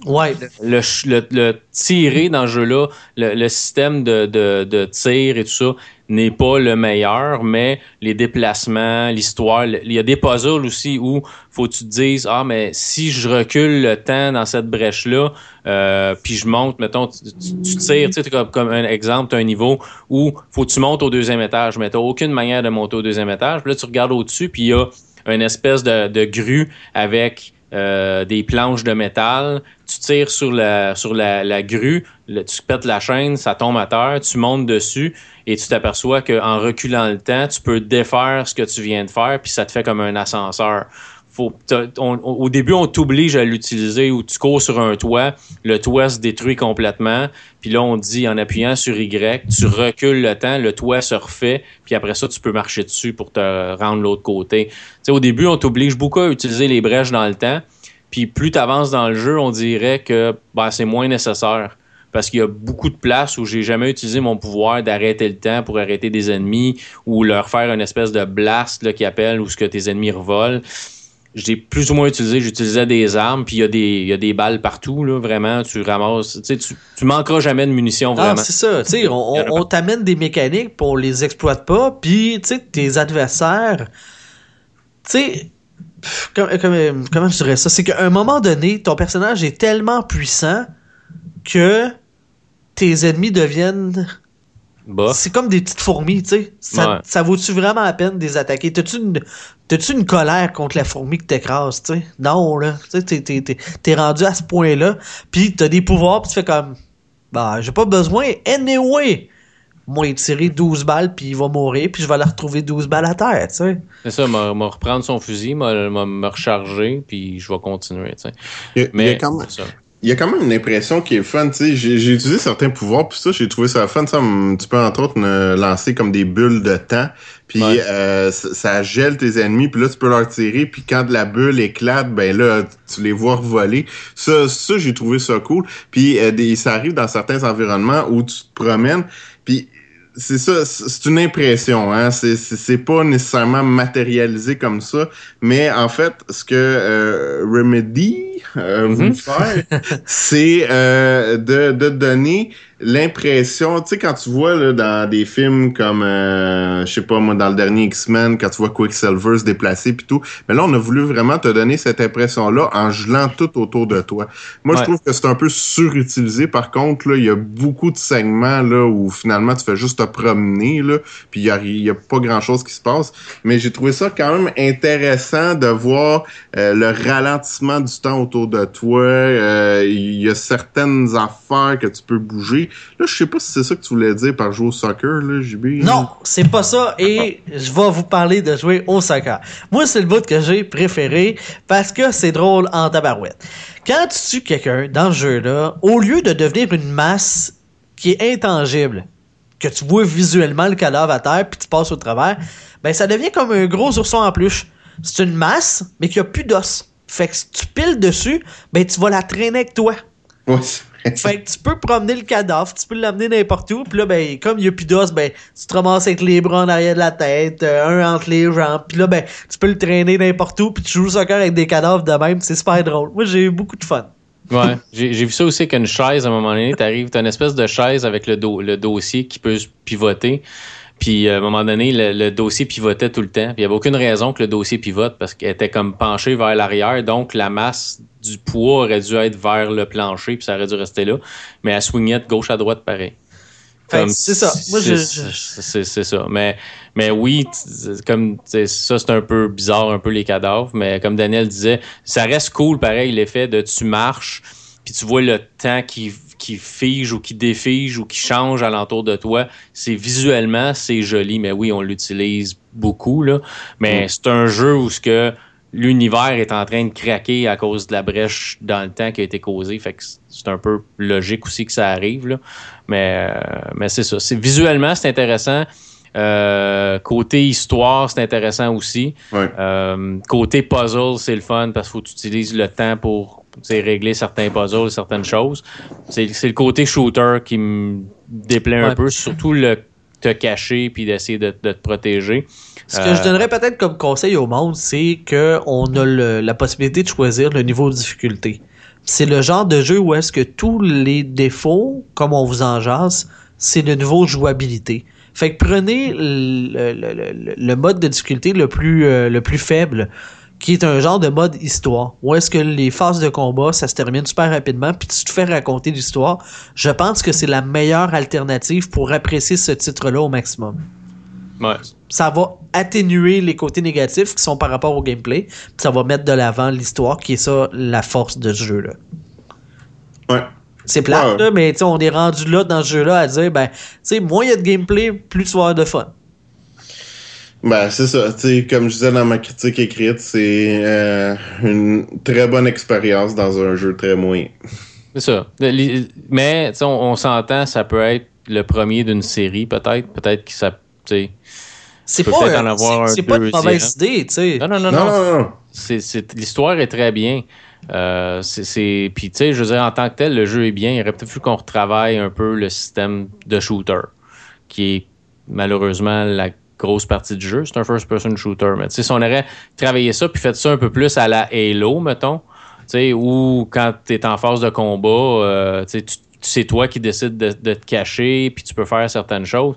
Ouais. le, le, le tirer dans ce jeu-là, le, le système de, de, de tir et tout ça n'est pas le meilleur, mais les déplacements, l'histoire, il y a des puzzles aussi où faut que tu te dises ah mais si je recule le temps dans cette brèche là, euh, puis je monte, mettons tu, tu- tires, tu sais comme, comme un exemple, tu as un niveau où faut que tu montes au deuxième étage, mais t'as aucune manière de monter au deuxième étage, puis là tu regardes au-dessus puis il y a une espèce de, de grue avec euh, des planches de métal. Tu tires sur la, sur la, grue, tu pètes la chaîne, ça tombe à terre, tu montes dessus et tu t'aperçois qu'en reculant le temps, tu peux défaire ce que tu viens de faire, puis ça te fait comme un ascenseur. Au début, on t'oblige à l'utiliser où tu cours sur un toit, le toit se détruit complètement, puis là, on dit en appuyant sur Y, tu recules le temps, le toit se refait, puis après ça, tu peux marcher dessus pour te rendre l'autre côté. Au début, on t'oblige beaucoup à utiliser les brèches dans le temps. Puis plus tu avances dans le jeu, on dirait que ben, c'est moins nécessaire. Parce qu'il y a beaucoup de places où j'ai jamais utilisé mon pouvoir d'arrêter le temps pour arrêter des ennemis ou leur faire une espèce de blast qui appelle ou ce que tes ennemis revolent. J'ai plus ou moins utilisé, j'utilisais des armes, puis il y, a des, il y a des balles partout, là, vraiment. Tu ramasses, tu, tu, manqueras jamais de munitions, Ah, vraiment. c'est ça. Tu sais, on, on t'amène des mécaniques pour on les exploite pas, puis tu sais, tes adversaires, tu sais, comme- comme- comment je dirais ça? C'est qu'à un moment donné, ton personnage est tellement puissant que tes ennemis deviennent. C'est comme des petites fourmis, tu sais. Ça, Ouais. ça vaut-tu vraiment la peine de les attaquer? T'as-tu une, t'as-tu une colère contre la fourmi que t'écrases, tu sais? Non, là. Tu sais, t'es, t'es, t'es, t'es rendu à ce point-là. Puis t'as des pouvoirs, puis tu fais comme... Bah, j'ai pas besoin. Anyway! Moi, il tirer 12 balles, puis il va mourir, puis je vais la retrouver 12 balles à terre, tu sais. C'est ça, m'a m'a reprendre son fusil, m'a m'a- me recharger, puis je vais continuer, tu sais. Il y a Mais quand même- c'est ça. Il y a quand même une impression qui est fun, tu sais. J'ai utilisé certains pouvoirs, puis ça, j'ai trouvé ça fun. Ça, hum, tu peux entre autres ne- lancer comme des bulles de temps, puis Ouais. euh, ça, ça gèle tes ennemis, puis là, tu peux leur tirer, puis quand la bulle éclate, ben là, tu les vois voler. Ça, ça j'ai trouvé ça cool. Puis euh, des, ça arrive dans certains environnements où tu te promènes, puis c'est ça, c'est une impression, hein. C'est- pas nécessairement matérialisé comme ça, mais en fait, ce que euh, Remedy euh, veut faire, c'est euh, de, de donner l'impression, tu sais, quand tu vois là, dans des films comme, euh, je sais pas moi, dans le dernier X-Men, quand tu vois Quicksilver se déplacer puis tout, mais là, on a voulu vraiment te donner cette impression-là en gelant tout autour de toi. Moi, je trouve que c'est un peu surutilisé. Par contre, là, il y a beaucoup de segments là où finalement tu fais juste te promener là, puis il y y a pas grand-chose qui se passe. Mais j'ai trouvé ça quand même intéressant de voir euh, le ralentissement du temps autour de toi. Euh, Il y a certaines affaires que tu peux bouger. Là, je sais pas si c'est ça que tu voulais dire par jouer au soccer, là, JB. Non, c'est pas ça. Et je vais vous parler de jouer au soccer. Moi, c'est le bout que j'ai préféré parce que c'est drôle en tabarouette. Quand tu tues quelqu'un dans ce jeu-là, au lieu de devenir une masse qui est intangible, que tu vois visuellement le cadavre à terre puis tu passes au travers, ben ça devient comme un gros ourson en peluche. C'est une masse, mais qui a plus d'os. Fait que si tu piles dessus, ben tu vas la traîner avec toi. Ouais. Fait que tu peux promener le cadavre, tu peux l'amener n'importe où, puis là, ben, comme il n'y a plus d'os, ben, tu te ramasses avec les bras en arrière de la tête, euh, un entre les jambes, puis là, ben, tu peux le traîner n'importe où, puis tu joues au soccer avec des cadavres de même, c'est super drôle. Moi, j'ai eu beaucoup de fun. Ouais, j'ai vu ça aussi avec une chaise à un moment donné. T'arrives, t'as une espèce de chaise avec le, do- le dossier qui peut pivoter. Puis euh, à un moment donné, le, le dossier pivotait tout le temps. Puis il n'y avait aucune raison que le dossier pivote parce qu'elle était comme penchée vers l'arrière. Donc la masse du poids aurait dû être vers le plancher, puis ça aurait dû rester là. Mais elle swingait de gauche à droite pareil. C'est ça. Moi, c'est- je- ça. Mais, mais oui, comme ça, c'est un peu bizarre, un peu les cadavres. Mais comme Daniel disait, ça reste cool, pareil, l'effet de tu marches, puis tu vois le temps qui, qui fige ou qui défige ou qui change alentour de toi. C'est visuellement, c'est joli, mais oui, on l'utilise beaucoup. Là. Mais Mm. c'est un jeu où ce que l'univers est en train de craquer à cause de la brèche dans le temps qui a été causée. Fait que c'est un peu logique aussi que ça arrive. Là. Mais, euh, mais c'est ça. C'est, visuellement, c'est intéressant. Euh, côté histoire, c'est intéressant aussi. Euh, côté puzzle, c'est le fun parce qu'il faut que tu utilises le temps pour sais, régler certains puzzles, certaines choses. C'est, c'est le côté shooter qui me déplaît un peu, surtout le te cacher puis d'essayer de, de te protéger. Ce que je Euh, donnerais peut-être comme conseil au monde, c'est que on a le- la possibilité de choisir le niveau de difficulté. C'est le genre de jeu où est-ce que tous les défauts, comme on vous en jase, c'est le niveau de jouabilité. Fait que prenez le, le- le- le mode de difficulté le plus, euh, le plus faible, qui est un genre de mode histoire. Où est-ce que les phases de combat, ça se termine super rapidement, puis tu te fais raconter l'histoire. Je pense que c'est la meilleure alternative pour apprécier ce titre-là au maximum ouais. ça va atténuer les côtés négatifs qui sont par rapport au gameplay, puis ça va mettre de l'avant l'histoire, qui est ça la force de ce jeu-là. Ouais. C'est plate, Ouais. là, mais tu sais, on est rendu là dans ce jeu-là à dire, ben, tu sais, moins il y a de gameplay, plus tu vas avoir de fun. Ben, c'est ça. Tu sais, comme je disais dans ma critique écrite, c'est euh, une très bonne expérience dans un jeu très moyen. C'est ça. Mais tu sais, on, on s'entend, ça peut être le premier d'une série, peut-être. Peut-être que ça. tu sais. C'est peut pas, peut-être un- en avoir c'est- un c'est pas une deuxième. mauvaise idée, tu sais. Non, non, non, Non, non. C'est, c'est- l'histoire est très bien. Euh, c'est, puis, tu sais, je veux dire, en tant que tel, le jeu est bien. Il aurait peut-être fallu qu'on retravaille un peu le système de shooter, qui est malheureusement la grosse partie du jeu. C'est un first-person shooter. Mais si on aurait travaillé ça puis fait ça un peu plus à la Halo, mettons, ou quand tu es en phase de combat, euh, c'est toi qui décides de, te cacher puis tu peux faire certaines choses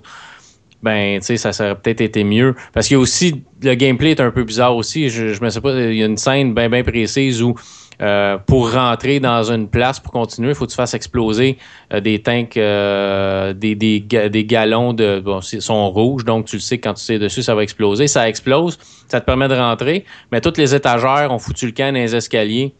ben, tu sais, ça aurait peut-être été mieux. Parce qu'il y a aussi, le gameplay est un peu bizarre aussi. Je, sais pas, il y a une scène bien, bien précise où euh, pour rentrer dans une place, pour continuer, il faut que tu fasses exploser euh, des tanks, euh, des, des, des, galons de. Bon, sont rouges, donc tu le sais quand tu sais dessus, ça va exploser. Ça explose, ça te permet de rentrer, mais toutes les étagères ont foutu le camp dans les escaliers.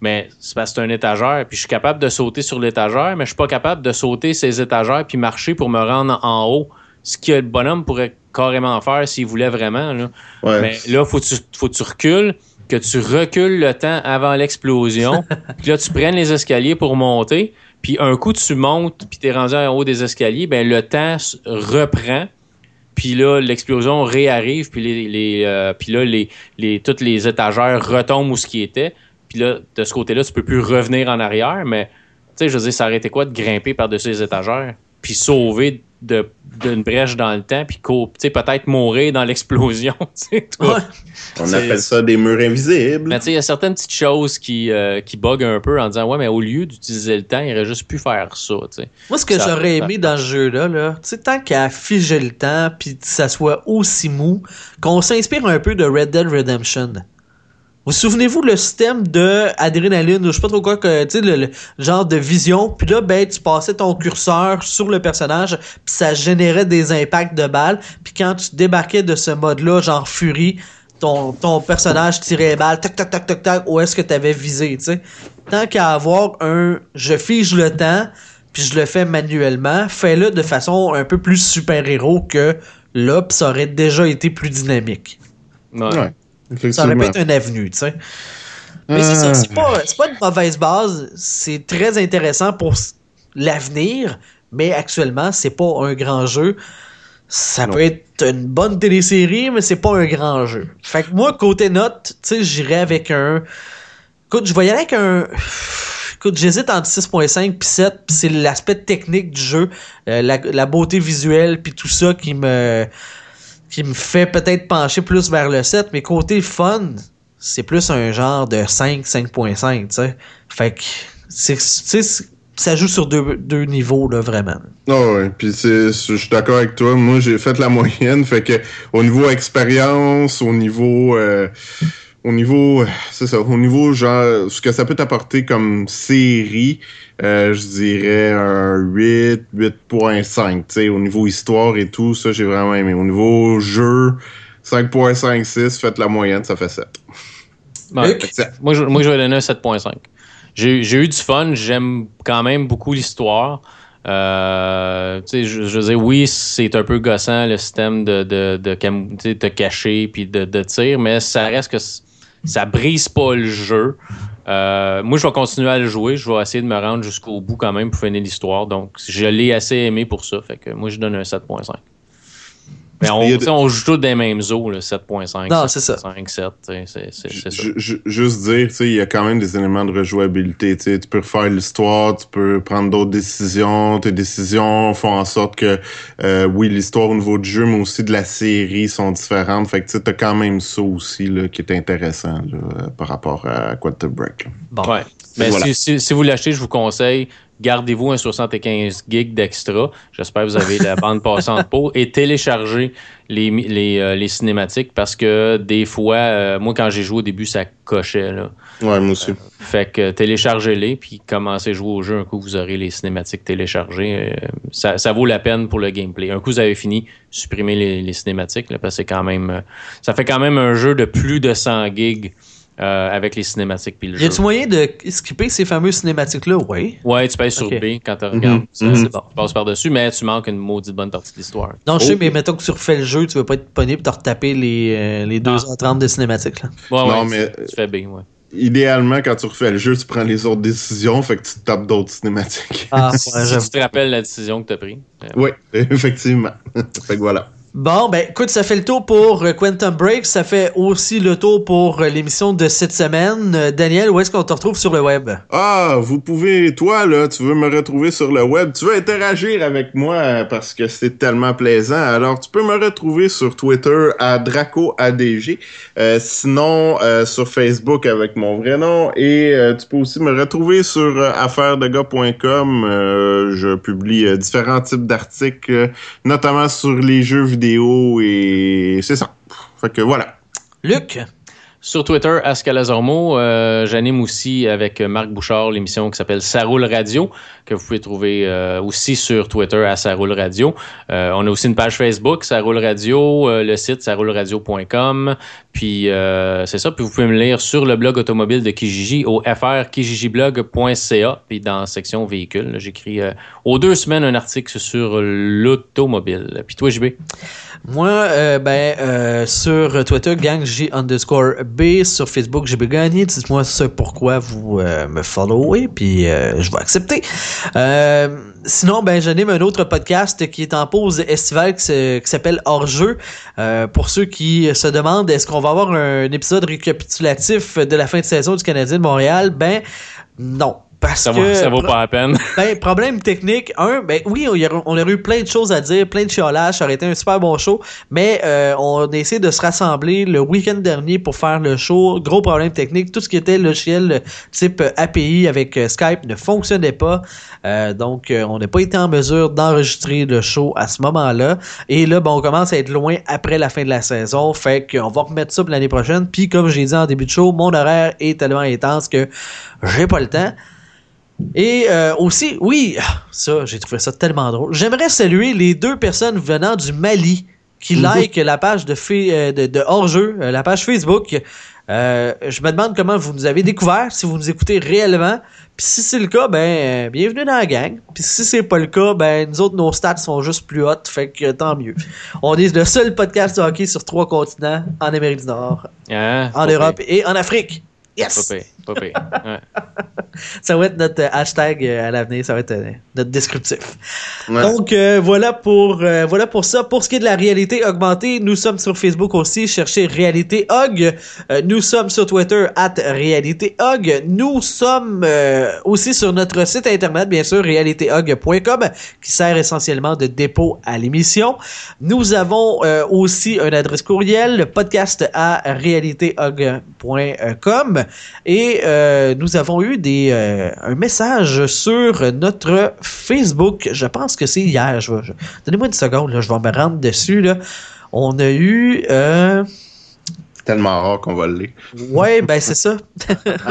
Mais c'est parce que c'est un étagère, puis je suis capable de sauter sur l'étagère, mais je suis pas capable de sauter ces étagères puis marcher pour me rendre en haut ce que le bonhomme pourrait carrément faire s'il voulait vraiment. Là. Mais là, faut tu, faut que tu recules, que tu recules le temps avant l'explosion. puis là, tu prennes les escaliers pour monter. Puis un coup, tu montes, puis tu es rendu en haut des escaliers, ben le temps reprend. Puis là, l'explosion réarrive, puis, les, les euh, puis là, les, les, toutes les étagères retombent où ce qui était. Puis là, de ce côté-là, tu peux plus revenir en arrière, mais tu sais, je veux dire, ça aurait été quoi de grimper par-dessus les étagères, puis sauver d'une brèche dans le temps, puis peut-être mourir dans l'explosion. On appelle ça des murs invisibles. Mais il y a certaines petites choses qui, euh, qui bug un peu en disant Ouais, mais au lieu d'utiliser le temps, il aurait juste pu faire ça. Moi, ce que j'aurais aimé dans ce jeu-là, là, tant qu'à figer le temps, puis que ça soit aussi mou, qu'on s'inspire un peu de Red Dead Redemption. Vous souvenez-vous le système de adrénaline, je sais pas trop quoi que tu sais le, genre de vision, puis là ben tu passais ton curseur sur le personnage, puis ça générait des impacts de balles, puis quand tu débarquais de ce mode-là genre furie, ton, ton personnage tirait les balles, tac tac tac tac tac, où est-ce que tu avais visé, tu sais. Tant qu'à avoir un je fige le temps, puis je le fais manuellement, fais-le de façon un peu plus super-héros que là, pis ça aurait déjà été plus dynamique. ouais. Ça aurait pu être un avenue, tu sais. Mais c'est ça, c'est pas, pas une mauvaise base. C'est très intéressant pour l'avenir, mais actuellement, c'est pas un grand jeu. Ça peut être une bonne télésérie, mais c'est pas un grand jeu. Fait que moi, côté note, tu sais, j'irais avec un. Écoute, je vais y aller avec un. Écoute, j'hésite entre 6.5 puis 7, puis c'est l'aspect technique du jeu, euh, la, la, beauté visuelle, puis tout ça qui me qui me fait peut-être pencher plus vers le 7, mais côté fun, c'est plus un genre de 5, 5.5, tu sais. Fait que, c'est, ça joue sur deux, deux niveaux, là, vraiment. Oh, ouais, puis je suis d'accord avec toi. Moi, j'ai fait la moyenne, fait que au niveau expérience, au niveau... Euh, au niveau, c'est ça, au niveau genre, ce que ça peut t'apporter comme série, euh, je dirais un 8, 8.5. Tu sais, au niveau histoire et tout, ça, j'ai vraiment aimé. Au niveau jeu, 5.56, faites la moyenne, ça fait 7. moi, je, moi, je vais donner un 7.5. J'ai eu du fun, j'aime quand même beaucoup l'histoire. Euh, je, je veux dire, oui, c'est un peu gossant le système de, de, de, de te cacher puis de, de tir, mais ça reste que ça brise pas le jeu. Euh, moi, je vais continuer à le jouer. Je vais essayer de me rendre jusqu'au bout quand même pour finir l'histoire. Donc, je l'ai assez aimé pour ça. Fait que moi, je donne un 7.5. Mais on, on joue tous des mêmes eaux, 7.5. Non, c'est ça. 5, 7, c'est ça. Juste dire, il y a quand même des éléments de rejouabilité. Tu peux refaire l'histoire, tu peux prendre d'autres décisions. Tes décisions font en sorte que, euh, oui, l'histoire au niveau du jeu, mais aussi de la série sont différentes. Fait que tu as quand même ça aussi là, qui est intéressant là, par rapport à Quantum Break. Bon. Ouais. Mais si, si, si, vous l'achetez, je vous conseille gardez-vous un 75 gigs d'extra. J'espère que vous avez la bande passante pour et téléchargez les, les, euh, les, cinématiques parce que des fois, euh, moi quand j'ai joué au début, ça cochait. Là. Ouais, moi aussi. Euh, fait que téléchargez-les puis commencez à jouer au jeu. Un coup, vous aurez les cinématiques téléchargées. Ça, ça, vaut la peine pour le gameplay. Un coup, vous avez fini, supprimez les, les cinématiques là, parce que quand même, ça fait quand même un jeu de plus de 100 gigs. Euh, avec les cinématiques puis le y a-tu moyen de skipper ces fameuses cinématiques-là? Oui. Ouais, tu payes sur B quand tu regardes. Mm -hmm. Tu passes par-dessus, mais tu manques une maudite bonne partie de l'histoire. Non, je sais, oh. mais mettons que tu refais le jeu, tu veux pas être pogné pour te retaper les, euh, les 2h30 de cinématiques. Là. Ouais, non, mais tu fais B, ouais. Idéalement, quand tu refais le jeu, tu prends les autres décisions, fait que tu tapes d'autres cinématiques. Ah, ouais, tu te rappelles la décision que tu as prise. Oui, effectivement. fait que voilà. Bon, ben écoute, ça fait le tour pour euh, Quantum Break. Ça fait aussi le tour pour euh, l'émission de cette semaine. Euh, Daniel, où est-ce qu'on te retrouve sur le web? Ah, vous pouvez, toi, là, tu veux me retrouver sur le web, tu veux interagir avec moi parce que c'est tellement plaisant. Alors, tu peux me retrouver sur Twitter à DracoADG. Euh, sinon, sur Facebook avec mon vrai nom. Et tu peux aussi me retrouver sur affairesdegars.com. Je publie différents types d'articles, notamment sur les jeux vidéo et c'est ça. Fait que voilà. Luc? Sur Twitter, Ascalazormo, euh, j'anime aussi avec Marc Bouchard l'émission qui s'appelle Ça roule radio, que vous pouvez trouver euh, aussi sur Twitter à Ça roule radio. Euh, on a aussi une page Facebook, Ça roule radio, euh, le site sarouleradio.com. Puis c'est ça, puis vous pouvez me lire sur le blog automobile de Kijiji au frkijijiblog.ca. Puis dans la section véhicules, j'écris aux deux semaines un article sur l'automobile. Puis toi, JB? Moi, euh, ben, euh, sur Twitter, gang J underscore B. Sur Facebook, j'ai gagné. Dites-moi ce pourquoi vous euh, me followez, puis je vais accepter. Sinon, ben, j'anime un autre podcast qui est en pause estivale qui s'appelle Hors-jeu. Pour ceux qui se demandent, est-ce qu'on va avoir un épisode récapitulatif de la fin de saison du Canadien de Montréal? Ben, non. Parce Ça, que va, ça vaut pas la peine. ben, problème technique, un, ben oui, on, on aurait eu plein de choses à dire, plein de chiolages, ça aurait été un super bon show, mais euh, on a essayé de se rassembler le week-end dernier pour faire le show. Gros problème technique, tout ce qui était logiciel type euh, API avec euh, Skype ne fonctionnait pas, Euh, donc euh, on n'a pas été en mesure d'enregistrer le show à ce moment-là. Et là, ben, on commence à être loin après la fin de la saison, fait qu'on va remettre ça pour l'année prochaine. Puis comme j'ai dit en début de show, mon horaire est tellement intense que j'ai pas le temps. Et euh, aussi, oui, ah, ça, j'ai trouvé ça tellement drôle. J'aimerais saluer les deux personnes venant du Mali qui Mhm. like la page de, euh, de, de hors-jeu, euh, la page Facebook. Euh, je me demande comment vous nous avez découvert, si vous nous écoutez réellement. Puis si c'est le cas, ben euh, bienvenue dans la gang. Puis si c'est pas le cas, ben nous autres nos stats sont juste plus hautes, fait que tant mieux. On est le seul podcast de hockey sur trois continents, en Amérique du Nord, Hein? en Europe et en Afrique. Yes! Pas pire, pas pire. Ouais. Ça va être notre euh, hashtag euh, à l'avenir, ça va être euh, notre descriptif. Ouais. Donc euh, voilà pour euh, voilà pour ça. Pour ce qui est de la réalité augmentée, nous sommes sur Facebook aussi. Cherchez Réalité Hog. Euh, nous sommes sur Twitter at Réalité Hog. Nous sommes euh, aussi sur notre site internet, bien sûr, réalitéhog.com, qui sert essentiellement de dépôt à l'émission. Nous avons euh, aussi une adresse courriel, le podcast à réalitéhog.com. Et euh, nous avons eu des, euh, un message sur notre Facebook. Je pense que c'est hier. Je vais- je- Donnez-moi une seconde, là, je vais me rendre dessus. Là. On a eu... Euh... Tellement rare qu'on va le lire. Ouais, ben c'est ça.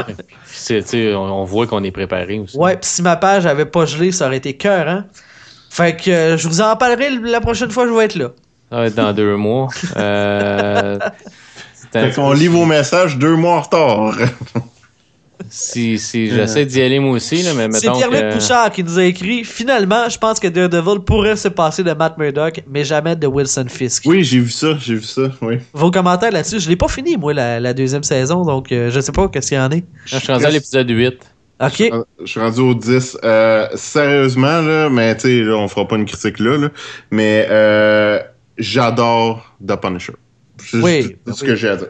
On, on voit qu'on est préparé aussi. Ouais, pis si ma page avait pas gelé, ça aurait été cœur, hein? Fait que euh, je vous en parlerai la prochaine fois que je vais être là. Ça va être dans deux mois. Euh, Fait qu'on lit vos messages deux mois en retard. Si, si j'essaie d'y aller moi aussi, là, mais C'est mettons Pierre-Luc que... Pouchard qui nous a écrit Finalement, je pense que Daredevil pourrait se passer de Matt Murdock, mais jamais de Wilson Fisk. Oui, j'ai vu ça, j'ai vu ça, oui. Vos commentaires là-dessus, je l'ai pas fini, moi, la, la deuxième saison, donc euh, je sais pas qu'est-ce qu'il y en est. Je suis rendu à l'épisode 8. Ok. Je suis rendu au 10. Euh, sérieusement, là, mais tu sais, là, on fera pas une critique là, là mais euh, j'adore The Punisher. C'est Oui, tout ce oui. que j'ai à dire.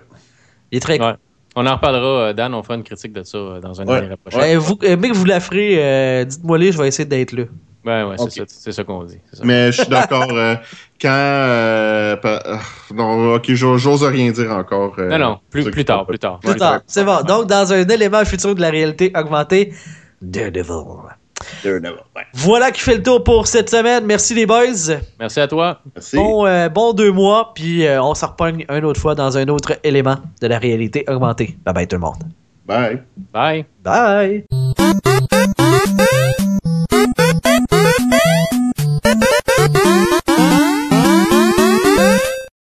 Il est très Ouais. On en reparlera, euh, Dan, on fera une critique de ça euh, dans un Ouais. prochain. Vous, mais que vous la ferez, euh, dites-moi les, je vais essayer d'être là. Ouais, ouais, c'est Ok. ça, c'est ça qu'on dit. c'est ça. Mais je suis d'accord. euh, quand. euh, pa- non, ok, j'ose rien dire encore. euh, Non, non, plus, plus tard, plus tard. Plus tard, c'est bon. Donc, dans un élément futur de la réalité augmentée, Daredevil. Daredevil, ouais. Voilà qui fait le tour pour cette semaine. Merci les boys. Merci à toi. Merci. Bon, euh, bon deux mois, puis euh, on s'en repogne une autre fois dans un autre élément de la réalité augmentée. Bye bye tout le monde. Bye. Bye. Bye!